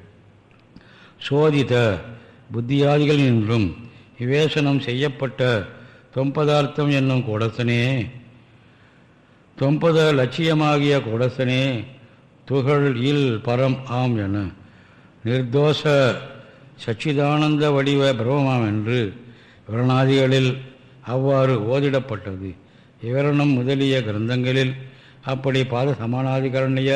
Speaker 1: சோதித புத்தியாதிகள் என்றும் விவேசனம் செய்யப்பட்ட தொம்பதார்த்தம் என்னும் கூடசனே தொம்பத லட்சியமாகிய கூடசனே துகள் இல் பரம் ஆம் என. நிர்தோஷ சச்சிதானந்த வடிவ பிரமமாம் என்று விவரணாதிகளில் அவ்வாறு ஓதிடப்பட்டது. விவரணம் முதலிய கிரந்தங்களில் அப்படி பாத சமானாதிகரணிய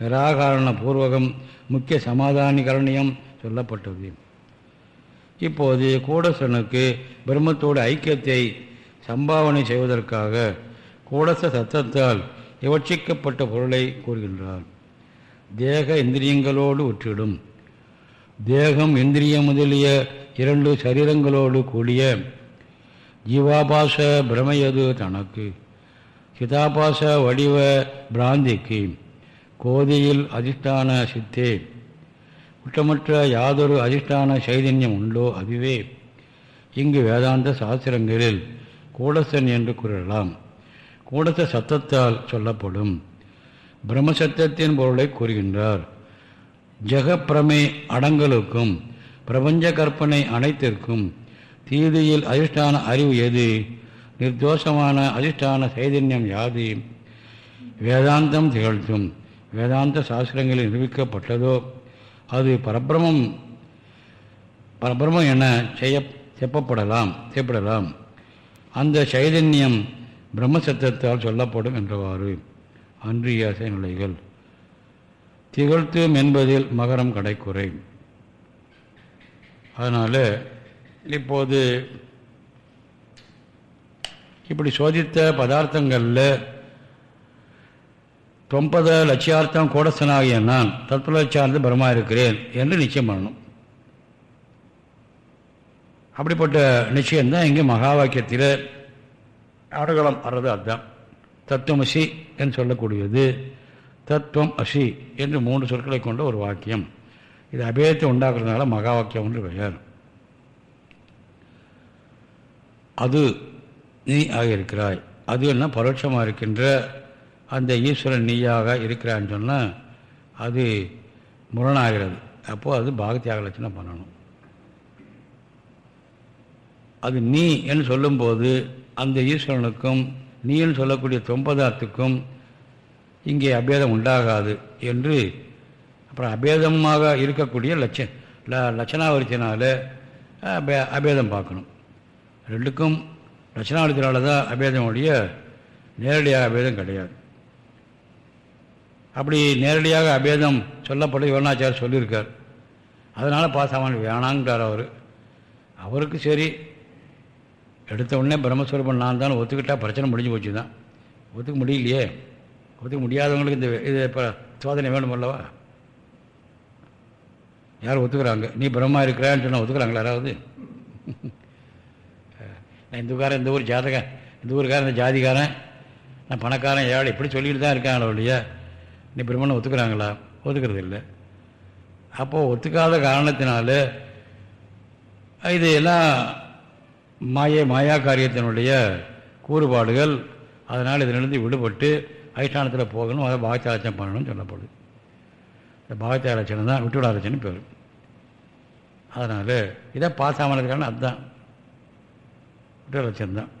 Speaker 1: நிராகரண பூர்வகம் முக்கிய சமாதானிகரணியம் சொல்லப்பட்டது. இப்போது கூடசனுக்கு பிரம்மத்தோடு ஐக்கியத்தை சம்பாவனை செய்வதற்காக கூடச சத்தத்தால் விவட்சிக்கப்பட்ட பொருளை கூறுகின்றார். தேக இந்திரியங்களோடு உற்றிடும் தேகம் இந்திரியம் முதலிய இரண்டு சரீரங்களோடு கூடிய ஜீவாபாச பிரமையது தனக்கு சிதாபாச வடிவ பிராந்திக்கு கோதியில் அதிஷ்டான சித்தே. குற்றமற்ற யாதொரு அதிஷ்டான சைதன்யம் உண்டோ அதுவே? இங்கு வேதாந்த சாஸ்திரங்களில் கூடசன் என்று கூறலாம். கூடச சத்தத்தால் சொல்லப்படும். பிரம்மசத்தத்தின் பொருளை கூறுகின்றார். ஜெகப்பிரமை அடங்கலுக்கும் பிரபஞ்ச கற்பனை அனைத்திற்கும் தீதியில் அதிஷ்டான அறிவு எது? நிர்தோஷமான அதிஷ்டான சைதன்யம் யாது? வேதாந்தம் திகழ்த்தும் வேதாந்த சாஸ்திரங்களில் நிரூபிக்கப்பட்டதோ? அது பரபிரமம் பரபிரமம் என செய்ய செப்பப்படலாம் செய்யப்படலாம். அந்த சைதன்யம் பிரம்மசத்தத்தால் சொல்லப்படும் என்றவாறு. அன்றியாசை நிலைகள் திகழ்த்தும் என்பதில் மகரம் கடைக்குறை. அதனால் இப்போது இப்படி சோதித்த பதார்த்தங்களில் தொம்பத லட்சியார்த்தம் கோடசனாகிய நான் தத்துவலட்சார்ந்து பிரமா இருக்கிறேன் என்று நிச்சயம் பண்ணணும். அப்படிப்பட்ட நிச்சயம்தான் இங்கே மகா வாக்கியத்தில் அடகலம் வர்றது அதுதான். தத்துவமசி என்று சொல்லக்கூடியது. தத்துவம் அசி என்று மூன்று சொற்களை கொண்ட ஒரு வாக்கியம். இது அபேதத்தை உண்டாக்குறதுனால மகா வாக்கியம் என்று பெயர். அது நீ ஆக இருக்கிறாய் அது என்ன பரோட்சமாக இருக்கின்ற அந்த ஈஸ்வரன் நீயாக இருக்கிறான்னு சொன்னால் அது முரணாகிறது. அப்போது அது பாகத்தியாக லட்சணம் பண்ணணும். அது நீ என்று சொல்லும்போது அந்த ஈஸ்வரனுக்கும் நீன்னு சொல்லக்கூடிய தொம்பதார்த்துக்கும் இங்கே அபேதம் உண்டாகாது என்று அப்புறம் அபேதமாக இருக்கக்கூடிய லட்ச ல லட்சணாவரித்தினால அபேதம் பார்க்கணும். ரெண்டுக்கும் லட்சணாவரித்தினால தான் அபேதம் உடைய நேரடியாக அபேதம் கிடையாது. அப்படி நேரடியாக அபேதம் சொல்லப்பட்டு யோனாச்சார் சொல்லியிருக்கார். அதனால் பாசாமல் வேணாங்கிறார் அவர். அவருக்கு சரி எடுத்த உடனே பிரம்மஸ்வரூபம் நான் தான் ஒத்துக்கிட்டால் பிரச்சனை முடிஞ்சு போச்சு தான் ஒத்துக்க முடியலையே. ஒத்துக்க முடியாதவங்களுக்கு இந்த இது இப்போ சோதனை வேணும் அல்லவா? யார் ஒத்துக்கிறாங்க? நீ பிரம்மா இருக்கிறான்னு சொன்னால் ஒத்துக்கிறாங்களா யாராவது? நான் இந்துக்காரன் இந்த ஊர் ஜாதகன் இந்த ஊருக்காரன் இந்த ஜாதிக்காரன் நான் பணக்காரன் ஏழை இப்படி சொல்லிட்டு தான் இருக்காங்களோ இல்லையா? நீ பிரம்மனை ஒத்துக்கிறாங்களா? ஒத்துக்கிறது இல்லை. அப்போது ஒத்துக்காத காரணத்தினால இது எல்லாம் மாயை மாயா காரியத்தினுடைய கூறுபாடுகள் அதனால் இதிலிருந்து விடுபட்டு அதிஷ்டானத்தில் போகணும் அதை பாகச்சாலட்சம் பண்ணணும்னு சொல்லப்படுது. இந்த பாகத்தியாலட்சணம் தான் விட்டுவிட பேர். அதனால் இதான் பாசாமலுக்கான அதுதான். விட்டு தான்.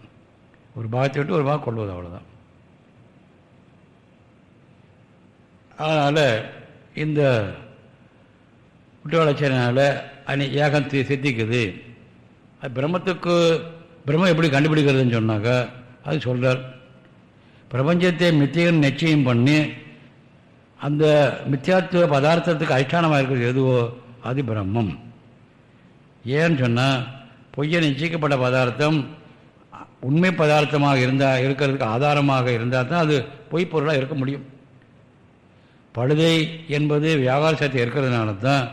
Speaker 1: ஒரு பாகத்தை விட்டு ஒரு பாகம் கொள்வது அவ்வளோதான் அதனால் இந்த விட்டு ஆலோசனைனால் அனி ஏகம் சித்திக்குது. அது பிரம்மத்துக்கு பிரம்மம் எப்படி கண்டுபிடிக்கிறதுன்னு சொன்னாக்கா அது சொல்கிறார் பிரபஞ்சத்தை மித்தியன் நிச்சயம் பண்ணி அந்த மித்தியாத்துவ பதார்த்தத்துக்கு அதிஷ்டானமாக இருக்கிறது எதுவோ அது பிரம்மம். ஏன்னு சொன்னால் பொய்யை நிச்சயிக்கப்பட்ட பதார்த்தம் உண்மை பதார்த்தமாக இருந்தால் இருக்கிறதுக்கு ஆதாரமாக இருந்தால் தான் அது பொய் பொருளாக இருக்க முடியும். பழுதை என்பது வியாபார சக்தி இருக்கிறதுனால தான்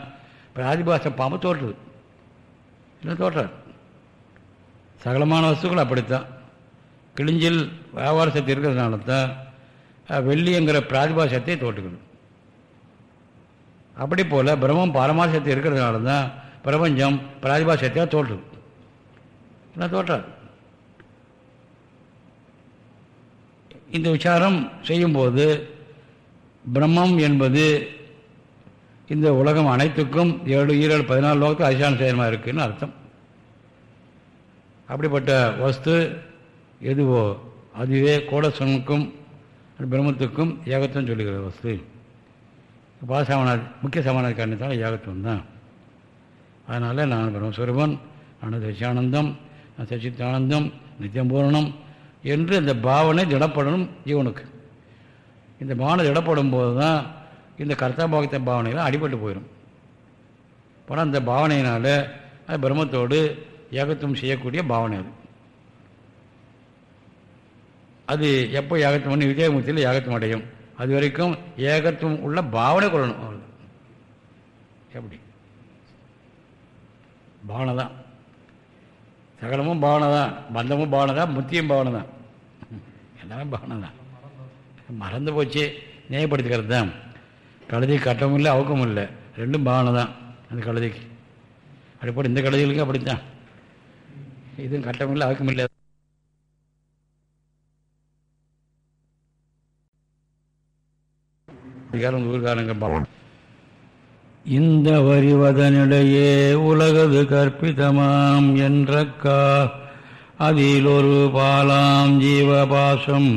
Speaker 1: பிராதிபாச பாம்பு தோற்றுது. இல்லை தோற்றார்? சகலமான வஸ்துக்கள் அப்படித்தான். கிழிஞ்சில் வியாபார சக்தி இருக்கிறதுனால தான் வெள்ளிங்கிற வெள்ளிங்கிற பிராதிபாசத்தை தோற்றுக்குது. அப்படி போல் பிரம்மம் பாரமார சக்தி இருக்கிறதுனால தான் பிரபஞ்சம் பிராதிபாசத்தையாக தோற்றுது. இல்லை தோற்றாது? இந்த விசாரம் செய்யும்போது பிரம்மம் என்பது இந்த உலகம் அனைத்துக்கும் ஏழு ஈரேழு பதினாலு லோகத்துக்கு அதிசான செயலமாக இருக்குன்னு அர்த்தம். அப்படிப்பட்ட வஸ்து எதுவோ அதுவே கோடசனுக்கும் பிரம்மத்துக்கும் ஏகத்துவம் சொல்லுகிற வஸ்து. பாசமான முக்கிய சமானாதி காரணத்தால் ஏகத்துவம் தான் அதனால் நான் பிரம்மஸ்வரூபன் நான் சச்சியானந்தம் நான் சச்சித்தானந்தம் நித்தியம் பூரணம் என்று இந்த பாவனை திடப்படணும் ஜீவனுக்கு இந்த பாவனை திடப்படும் போது தான் இந்த கர்த்தா பாகத்த பாவனையில் அடிபட்டு போயிடும் ஆனால் அந்த பாவனையினால் அது பிரம்மத்தோடு ஏகத்துவம் செய்யக்கூடிய பாவனை அது. அது எப்போ ஏகத்துவம் பண்ணி விஜயமூர்த்தியில் ஏகத்துவம் அடையும். அது வரைக்கும் ஏகத்துவம் உள்ள பாவனை கொள்ளணும் அவர்கள் எப்படி? பாவனை தான். சகலமும் பாவனை தான். பந்தமும் பாவனை தான். முத்தியும் பாவனை தான். எல்லாமே பாவனை தான். மறந்து போச்சு. நியாயப்படுத்திக்கிறது தான். கழுதை கட்டவும் இல்லை அவக்கமும் இல்லை. ரெண்டும் பாவனை தான். அந்த கழுதிக்கு. அப்படி போட்டு இந்த கழுதைகளுக்கும் அப்படித்தான். இதுவும் கட்டமில்ல இல்லை இல்லை அதிகாரம் இந்த வரிவதனிடையே உலகது கற்பிதமாம் என்றக்கா அதில் ஒரு பாலாம் ஜீவபாசம்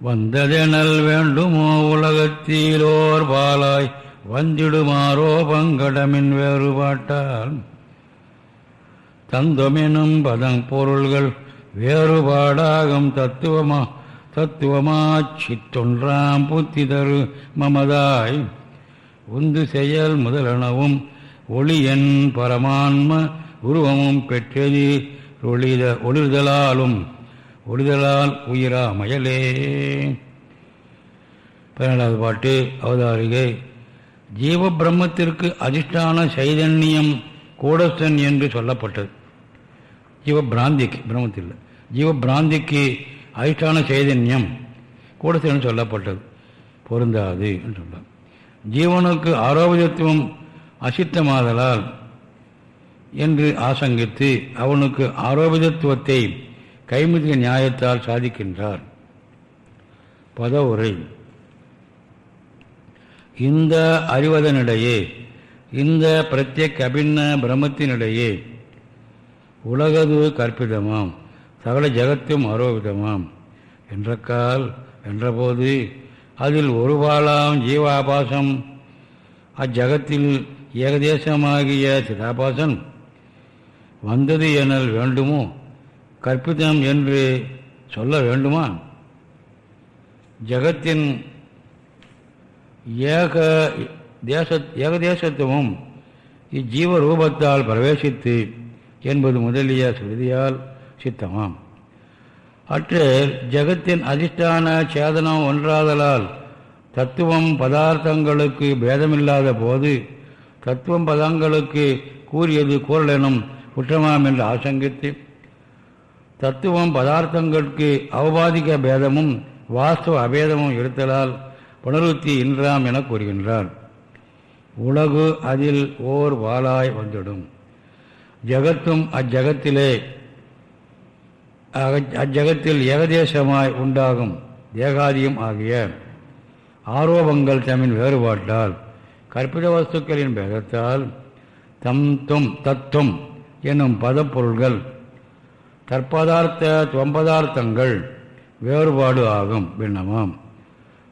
Speaker 1: வந்ததெனல் வேண்டுமோ உலகத்திலோர் பாலாய் வந்திடுமாறோ பங்கடமின் வேறுபாட்டால் தந்தமெனும் பதங் பொருள்கள் வேறுபாடாகும் தத்துவமா தத்துவமாச்சித்தொன்றாம் புத்தி தரு மமதாய். உந்து செயல் முதலனவும் ஒளியன் பரமான்ம உருவமும் பெற்றது ஒளித ஒளிர்தலாலும் ஒளிதலால் உயிராமயலே. பதினேழாவது பாட்டு அவதாரிகை. ஜீவ பிரம்மத்திற்கு அதிஷ்டான சைதன்யம் கூடஸ்தன் என்று சொல்லப்பட்டது. ஜீவ பிராந்திக்கு பிரம்மத்தில். ஜீவ பிராந்திக்கு அதிஷ்டான சைதன்யம் கூடஸ்தன் சொல்லப்பட்டது. பொருந்தாது என்று சொல்றார் ஜீவனுக்கு ஆரோக்கியத்துவம் அசித்தமாதலால் என்று ஆசங்கித்து அவனுக்கு ஆரோபிதத்துவத்தை கைமுதிக நியாயத்தால் சாதிக்கின்றார். பதவுரை. இந்த அறிவதனிடையே இந்த பிரத்யேக அபின்ன பிரம்மத்தினிடையே உலகது கற்பிதமாம் சகல ஜகத்தும் ஆரோபிதமாம் என்றக்கால் என்றபோது அதில் ஒருபாலாம் ஜீவாபாசம் அஜகத்தில் ஏகதேசமாகிய சிதாபாசன் வந்தது எனல் வேண்டுமோ கற்பிதம் என்று சொல்ல வேண்டுமா? ஜகத்தின் ஏக தேச ஏகதேசத்துவம் இஜீவ ரூபத்தால் பிரவேசித்து என்பது முதலிய சுருதியால் சித்தமாம். அற்று ஜகத்தின் அதிஷ்டான சேதனம் ஒன்றாதலால் தத்துவம் பதார்த்தங்களுக்கு பேதமில்லாத போது தத்துவம் பதங்களுக்கு கூறியது கூறலெனும் குற்றமாம் என்று ஆசங்கித்து தத்துவம் பதார்த்தங்களுக்கு அவபாதிக பேதமும் வாஸ்தவ அபேதமும் இருத்தலால் புனருத்தி இன்றாம் என கூறுகின்றார். உலகு அதில் ஓர் வாளாய் வந்துடும். ஜகத்தும் அஜகத்திலே அஜகத்தில் ஏகதேசமாய் உண்டாகும் தேகாதியம் ஆகிய ஆரோபங்கள் தமின் வேறுபாட்டால் கற்பித வஸ்துக்களின் பேதத்தால் தம் தும் தத்துவம் என்னும் பதப்பொருள்கள் தற்பதார்த்த தொம்பதார்த்தங்கள் வேறுபாடு ஆகும் பின்னமாம்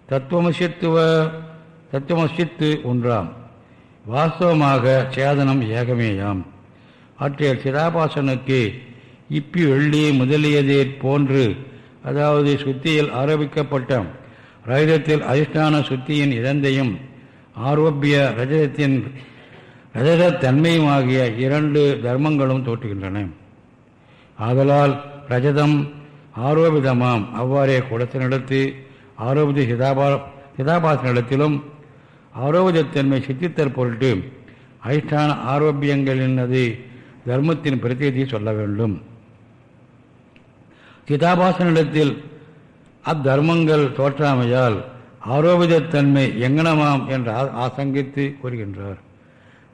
Speaker 1: தத்துவமசித்துவ தத்துவமசித்து ஒன்றாம். வாஸ்தவமாக சேதனம் ஏகமேயாம். அற்றைய சிதாபாசனுக்கு இப்பி வெள்ளி முதலியதே போன்று அதாவது சுத்தியில் ஆரோபிக்கப்பட்ட ரஜதத்தில் அதிஷ்டான சுத்தியின் இறந்தையும் ஆரோப்பிய ரஜதத்தின் ரஜதத்தன்மையுமாகிய இரண்டு தர்மங்களும் தோற்றுகின்றன. ஆதலால் ரஜதம் ஆரோபிதமாம். அவ்வாறே குடத்தினிடத்து ஆரோபித சிதாபா சிதாபாசனிடத்திலும் ஆரோபிதத்தன்மை சித்தித்தற் பொருட்டு அதிஷ்டான ஆரோப்பியங்களினது தர்மத்தின் பிரத்யேகத்தை சொல்ல வேண்டும். சிதாபாசனிடத்தில் அத்தர்மங்கள் தோற்றாமையால் ஆரோபிதத்தன்மை எங்கனமாம் என்று ஆசங்கித்து கூறுகின்றார்.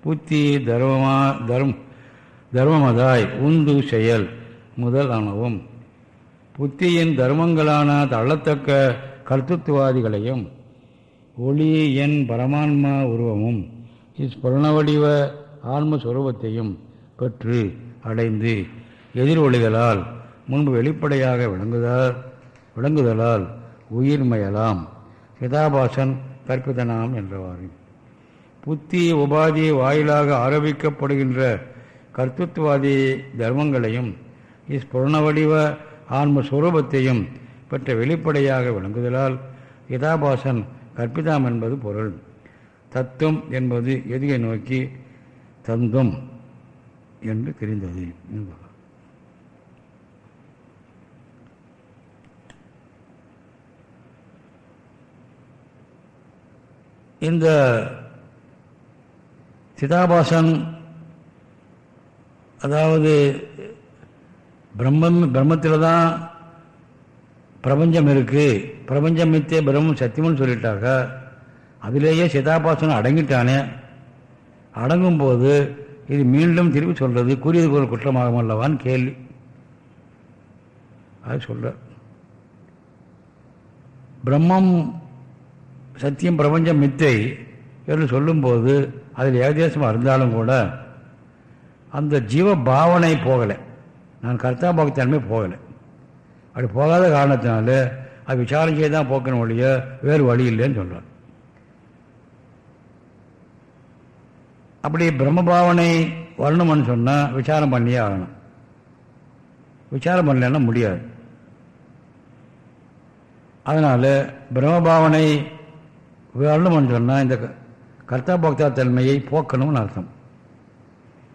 Speaker 1: புத்தி தர்மமா தர்ம தர்மமதாய் உந்து செயல் முதலானவும் புத்தியின் தர்மங்களான தள்ளத்தக்க கர்த்தத்துவாதிகளையும் ஒளி என் பரமான்மா உருவமும் இஸ்புரணவடிவ ஆன்மஸ்வரூபத்தையும் பெற்று அடைந்து எதிரொலிதலால் முன்பு வெளிப்படையாக விளங்குதல் விளங்குதலால் உயிர்மையலாம். சிதாபாசன் கற்பிதனாம் என்றவாறு. புத்தி உபாதி வாயிலாக ஆரோபிக்கப்படுகின்ற கர்த்தத்வாதி தர்மங்களையும் இஸ்புரணவடிவ ஆன்மஸ்வரூபத்தையும் பெற்ற வெளிப்படையாக விளங்குதலால் இதாபாசன் கற்பிதாம் என்பது பொருள். தத்துவம் என்பது எதிரை நோக்கி தந்தும். என்று தெரிந்தது இந்த சிதாபாசன் அதாவது பிரம்மம் பிரம்மத்தில் தான் பிரபஞ்சம் இருக்குது பிரபஞ்சம் மித்தே பிரம்மம் சத்தியம்னு சொல்லிட்டாக்க அதிலேயே சிதாபாசனம் அடங்கிட்டானே. அடங்கும்போது இது மீண்டும் திரும்பி சொல்கிறது கூறியது போல் குற்றமாகும் அல்லவான்னு கேள்வி. அது சொல்ற. பிரம்மம் சத்தியம் பிரபஞ்சம் மித்தை என்று சொல்லும்போது அதில் ஏகதேசமாக இருந்தாலும் கூட அந்த ஜீவ பாவனை போகலை. நான் கர்த்தா பக்தன்மை போகலை. அப்படி போகாத காரணத்தினால அது விசாரம் செய்ய தான் போக்கணும் ஒழிய வேறு வழி இல்லைன்னு சொல்கிறேன் அப்படி பிரம்மபாவனை வரணும்னு சொன்னால் விசாரம் பண்ணியே ஆகணும். விசாரம் பண்ணலன்னா முடியாது. அதனால் பிரம்மபாவனை வரணும்னு சொன்னால் இந்த கர்த்தா பக்தா தன்மையை போக்கணும்னு அர்த்தம்.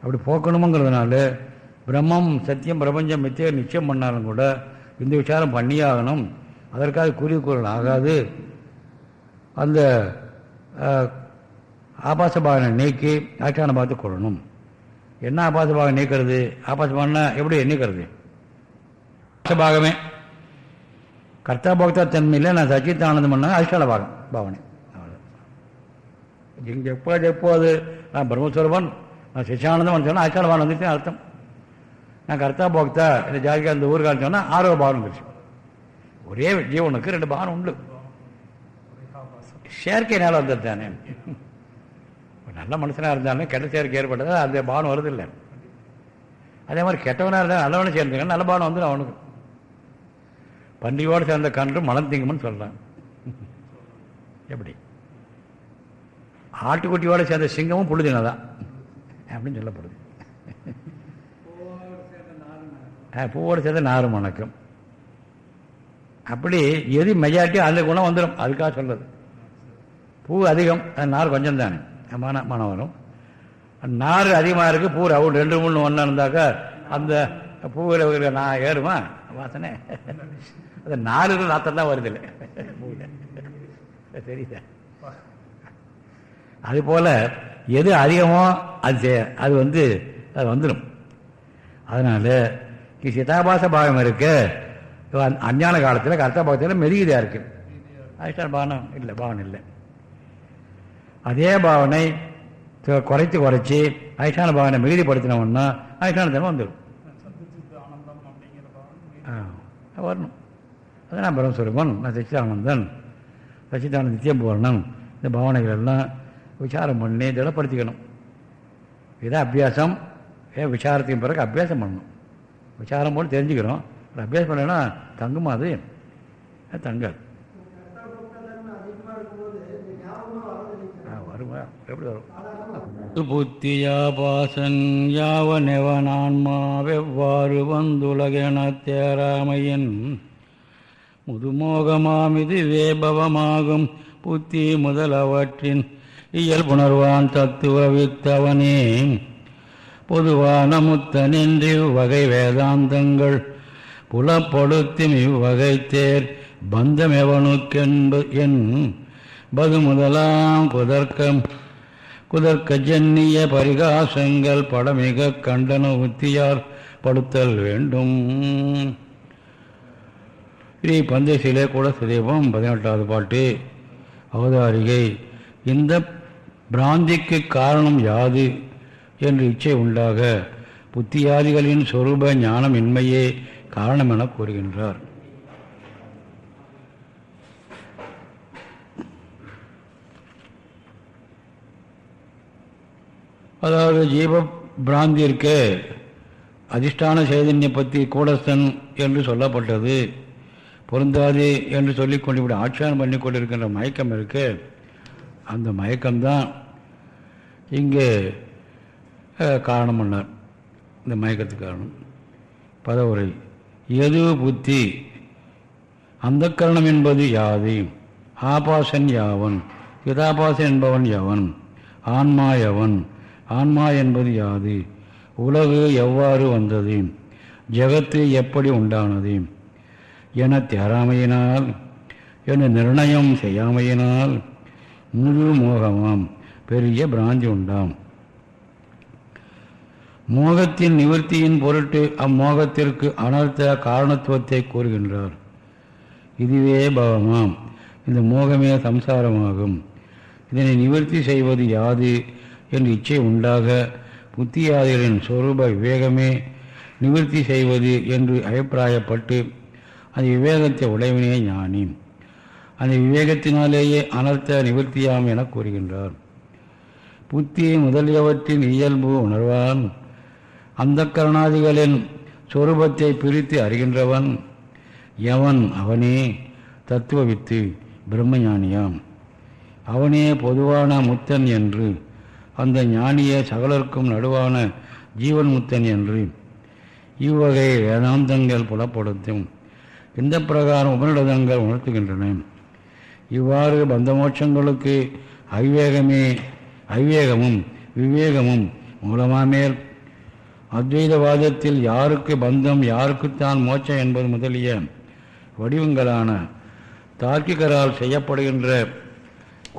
Speaker 1: அப்படி போக்கணுங்கிறதுனால பிரம்மம் சத்தியம் பிரபஞ்சம் மித்திய நிச்சயம் பண்ணாலும் கூட இந்த விசாரம் பண்ணியே ஆகணும். அதற்காக குறிக்கோள் ஆகாது. அந்த ஆபாச பாகனை நீக்கி ஆச்சாரம் பார்த்து கொள்ளணும். என்ன ஆபாச பாகம் நீக்கிறது? ஆபாச பாகனா எப்படி நீக்கிறது? பாகமே கர்த்தா பக்தா தன்மையில் நான் சச்சித் ஆனந்தம் பண்ணாங்க அதிஷ்டான பாகம் பாவனை. இங்கே எப்போது எப்போது நான் பிரம்மஸ்வரபன் நான் சச்சியானந்தம் சொன்னால் அதிஷ்டான பாவம் வந்துட்டு அர்த்தம். நான் கர்த்தா போக்தா இந்த ஜாதிக்கா அந்த ஊருக்காரன் சொன்னால் ஆரோ பாவம் வந்துருச்சு. ஒரே ஜீவனுக்கு ரெண்டு பாவம் உண்டு. செயற்கையினால் வந்தது தானே. நல்ல மனுஷனாக இருந்தாலும் கெட்ட செயலுக்கு ஏற்பட்டது அந்த பானம் வருது இல்லை அதே மாதிரி கெட்டவனாக இருந்தால் நல்லவனை சேர்ந்துக்க நல்ல பானம் வந்துடும் அவனுக்கு. பன்றியோடு சேர்ந்த கன்று மலம் திங்கும்னு சொல்கிறான் எப்படி? ஆட்டுக்குட்டியோடு சேர்ந்த சிங்கமும் புழுதினா தான் அப்படின்னு சொல்லப்படுது. பூவோடு சேர்ந்த நாறு மணக்கம். அப்படி எது மெஜாரிட்டி அந்த குணம் வந்துடும். அதுக்காக சொல்கிறது பூ அதிகம் அது நார் கொஞ்சம் தானே மன மனம் வரும். நார் அதிகமாக இருக்குது பூ அவுட் ரெண்டு மூணு ஒன்றா இருந்தாக்கா அந்த பூவில் நான் ஏறுமா? வாசனை. அது நாலு நாத்தம் தான் வருது இல்லை. தெரியுதா? அதுபோல் எது அதிகமோ அது அது வந்து அது வந்துடும் அதனால் சிதாபாச பாகம் இருக்கு அஞ்ஞான காலத்தில் கர்த்தா பாகத்தில் மெருகிதாக இருக்குது அதிஷ்டான பானம் இல்லை பாவனம் இல்லை. அதே பாவனை குறைத்து குறைச்சி அதிஷ்டான பாவனை மிகுதிப்படுத்தினோம்னா அதிஷ்டான தன்மை வந்துடும். வரணும். அதான் நான் பிரம்மஸ்வரூபன் நான் சச்சிதானந்தன் சச்சிதான நித்தியம் பூரணம் இந்த பாவனைகள் எல்லாம் விசாரம் பண்ணி திடப்படுத்திக்கணும். இதான் அபியாசம். ஏன் விசாரத்துக்கு பிறகு அபியாசம் பண்ணணும். விசாரம் போட்டு தெரிஞ்சுக்கிறோம். அபியாசம் பண்ணலைன்னா தங்குமா அது? அது தங்காது ஆ, வருமா எப்படி வரும்? புத்தியாபாசன் யாவனெவனான்மா வெவ்வாறு வந்துலகென தேராமையன் முதுமோகமாமிது வேபவமாகும். புத்தி முதலவற்றின் இயல்புணர்வான் தத்துவ வித்தவனே பொதுவான முத்தனின்றி வகை வேதாந்தங்கள் புலப்படுத்தும் இவ்வகை தேர் பந்தமெவனுக்கென்ப என் பது முதலாம் புதர்க்கம் குதற்கஜன்னிய பரிகாசங்கள் படமிக கண்டன உத்தியார் படுத்தல் வேண்டும். ஸ்ரீ பந்தசிலே கூட சுதீபம் பதினெட்டாவது பாட்டு. அவதாரிகை இந்த பிராந்திக்கு காரணம் யாது? என்று இச்சை உண்டாக புத்தியாதிகளின் சொரூப ஞானமின்மையே காரணம் என கூறுகின்றார். அதாவது ஜீவ பிராந்திற்கு அதிஷ்டான சைதன்ய பற்றி கூடஸ்தன் என்று சொல்லப்பட்டது. பொருந்தாது என்று சொல்லிக் கொண்டு இப்படி ஆட்சியானம் பண்ணி கொண்டிருக்கின்ற மயக்கம் இருக்கு. அந்த மயக்கம்தான் இங்கே காரணம் பண்ணார் இந்த மயக்கத்துக்கு காரணம். பதவுரை எது புத்தி? அந்த கரணம் என்பது யாது? ஆபாசன் யாவன்? யுதாபாசன் என்பவன் எவன் ஆன்மா எவன் ஆன்மா என்பது யாது? உலகு எவ்வாறு வந்தது ஜெகத்து எப்படி உண்டானது என தேராமையினால் என நிர்ணயம் செய்யாமையினால் முழு மோகமாம் பெரிய பிராந்தி உண்டாம். மோகத்தின் நிவர்த்தியின் பொருட்டு அம்மோகத்திற்கு அனர்த்த காரணத்துவத்தை கூறுகின்றார். இதுவே பவமாம். இந்த மோகமே சம்சாரமாகும். இதனை நிவர்த்தி செய்வது யாது? என்று இச்சை உண்டாக புத்தியாதிகளின் சொரூப விவேகமே நிவர்த்தி செய்வது என்று அபிப்பிராயப்பட்டு அந்த விவேகத்தை உடையவனே ஞானி. அந்த விவேகத்தினாலேயே அனர்த்த நிவர்த்தியாம் என கூறுகின்றார். புத்தி முதலியவற்றின் இயல்பு உணர்வான். அந்த கரணாதிகளின் சொரூபத்தை பிரித்து அறிகின்றவன் எவன் அவனே? தத்துவவித்து பிரம்மஞானியாம். அவனே பொதுவான முத்தன் என்று அந்த ஞானியே சகலருக்கும் நடுவான ஜீவன் முத்தன் என்று. இவ்வகை வேதாந்தங்கள் புலப்படுத்தும். இந்த பிரகாரம் உபநிடதங்கள் உணர்த்துகின்றன. இவ்வாறு பந்தமோட்சங்களுக்கு அவிவேகமே அவிவேகமும் விவேகமும் மூலமாமேல். அத்வைதவாதத்தில் யாருக்கு பந்தம் யாருக்குத்தான் மோட்சம் என்பது முதலிய வடிவங்களான தார்க்கிகரால் செய்யப்படுகின்ற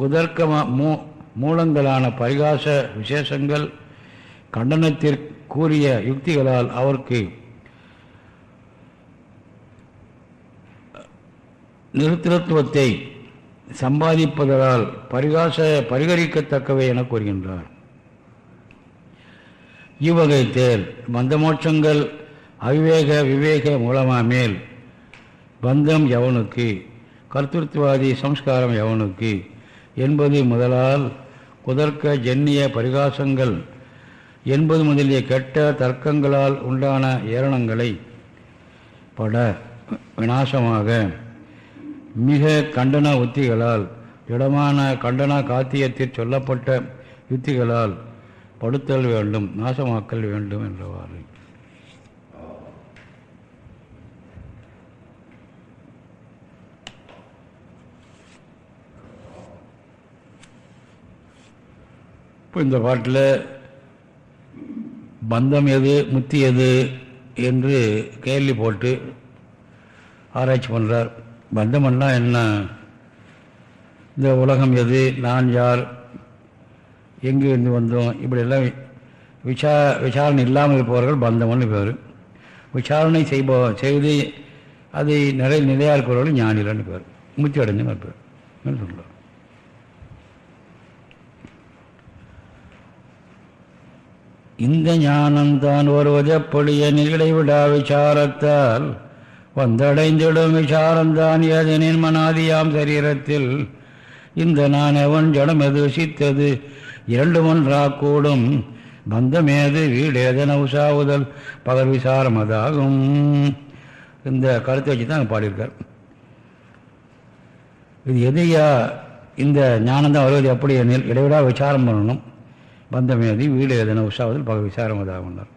Speaker 1: குதர்க்கமா மூ மூலங்களான பரிகாச விசேஷங்கள் கண்டனத்திற்குரிய யுக்திகளால் அவருக்கு நிருத்திரத்துவத்தை சம்பாதிப்பதால் பரிகாச பரிகரிக்கத்தக்கவை என கூறுகின்றார். இவ்வகை தேர் மந்தமோட்சங்கள் அவிவேக விவேக மூலமாமேல் பந்தம் எவனுக்கு கர்த்தத்துவாதி சம்ஸ்காரம் எவனுக்கு என்பது முதலால் குதர்க்க ஜன்னிய பரிகாசங்கள் என்பது முதலிய கெட்ட தர்க்கங்களால் உண்டான ஏரணங்களை பட விநாசமாக மிக கண்டன உத்திகளால் இடமான கண்டன காத்தியத்தில் சொல்லப்பட்ட யுத்திகளால் படுத்தல் வேண்டும் நாசமாக்கல் வேண்டும் என்றவாறு. இப்போ இந்த பாட்டில் பந்தம் எது முத்தி எது என்று கேள்வி போட்டு ஆராய்ச்சி பண்ணுறார் பந்தம்னா என்ன? இந்த உலகம் எது நான் யார் எங்கே இருந்து வந்தோம் இப்படியெல்லாம் விசா விசாரணை இல்லாமல் இருப்பவர்கள் பந்தம்னு பேர். விசாரணை செய்ப செய்து அதை நிலை நிலையாக இருக்கிறவர்கள் ஞானிலன்னு பேர். முத்தி அடைஞ்சுன்னு பேர். சொல்லுவார் இந்த ஞானம்தான் வருவதெப்படிய நிகழைவிடா விசாரத்தால் வந்தடைந்திடும் விசாரம்தான் ஏதனின் மனாதியாம் சரீரத்தில். இந்த நான் எவன் ஜடமெது சித்தது? இரண்டு ஒன்றா கூடும். பந்தமேது வீடேதன உசாவுதல். பகல் விசாரம் அதாகும். இந்த கருத்தை வச்சு தான் பாடியிருக்கார். இது எதையா? இந்த ஞானந்தான் வருவது எப்படி எனில் இடைவிடா விசாரம் பண்ணணும். பந்தமேதி வீடு எதனா உஷாவதில் பக விசாரமதாகுனார்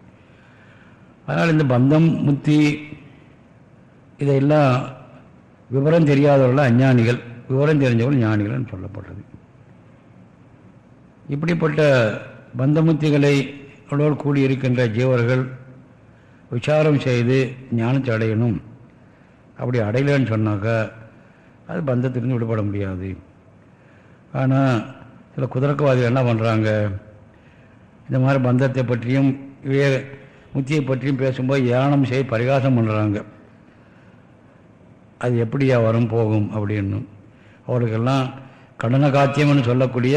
Speaker 1: அதனால் இந்த பந்தம் முத்தி இதையெல்லாம் விவரம் தெரியாதவர்கள் அஞ்ஞானிகள் விவரம் தெரிஞ்சவர்கள் ஞானிகள்னு சொல்லப்பட்டது. இப்படிப்பட்ட பந்தமுத்திகளை அவளோடு கூடியிருக்கின்ற ஜீவர்கள் விசாரம் செய்து ஞானத்தை அடையணும். அப்படி அடையலன்னு சொன்னாக்கா அது பந்தத்திலிருந்து விடுபட முடியாது. ஆனால் சில குதிரக்கவாதிகள் என்ன பண்ணுறாங்க இந்த மாதிரி பந்தத்தை பற்றியும் விவேக முத்தியை பற்றியும் பேசும்போது ஏனம் செய்ய பரிகாசம் பண்ணுறாங்க அது எப்படியா வரும் போகும் அப்படின்னு. அவர்களுக்கெல்லாம் கடன காத்தியம்னு சொல்லக்கூடிய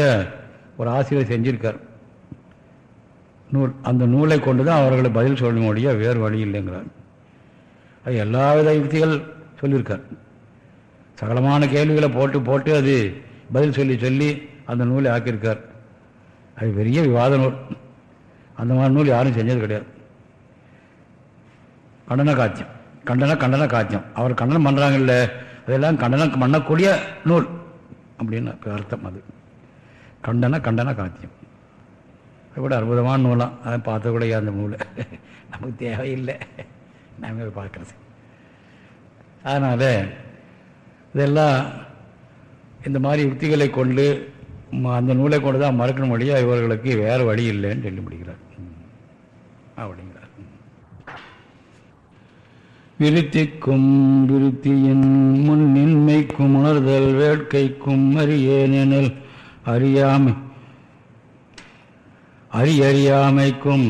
Speaker 1: ஒரு ஆசிரியர் செஞ்சிருக்கார். நூல் அந்த நூலை கொண்டு தான் அவர்களை பதில் சொல்ல முடிய வேறு வழி இல்லைங்கிறார். அது எல்லா வித யுக்திகள் சொல்லியிருக்கார். சகலமான கேள்விகளை போட்டு போட்டு அது பதில் சொல்லி சொல்லி அந்த நூலை ஆக்கியிருக்கார். அது பெரிய விவாத நூல். அந்த மாதிரி நூல் யாரும் செஞ்சது கிடையாது. கண்டன காட்சியம். கண்டன கண்டன காட்சியம். அவர் கண்டனம் பண்ணுறாங்கல்ல அதெல்லாம் கண்டனம் பண்ணக்கூடிய நூல் அப்படின்னு அர்த்தம் அது. கண்டன கண்டன காட்சியம். அது கூட அற்புதமான நூலாம் அதை பார்த்த கூட அந்த நூலை? நமக்கு தேவையில்லை. நாங்கள் பார்க்குறது அதனால் இதெல்லாம் இந்த மாதிரி யுக்திகளை கொண்டு அந்த நூலை கொண்டு தான் மறக்கணும் வழியாக இவர்களுக்கு வேறு வழி இல்லைன்னு சொல்லி முடிகிறார் அப்படிங்கிறார். விருத்திக்கும் விருத்தியின் முன்னின்மைக்கும் உணர்தல் வேட்கைக்கும் அறியேனெனில் அறியாமை அறியறியாமைக்கும்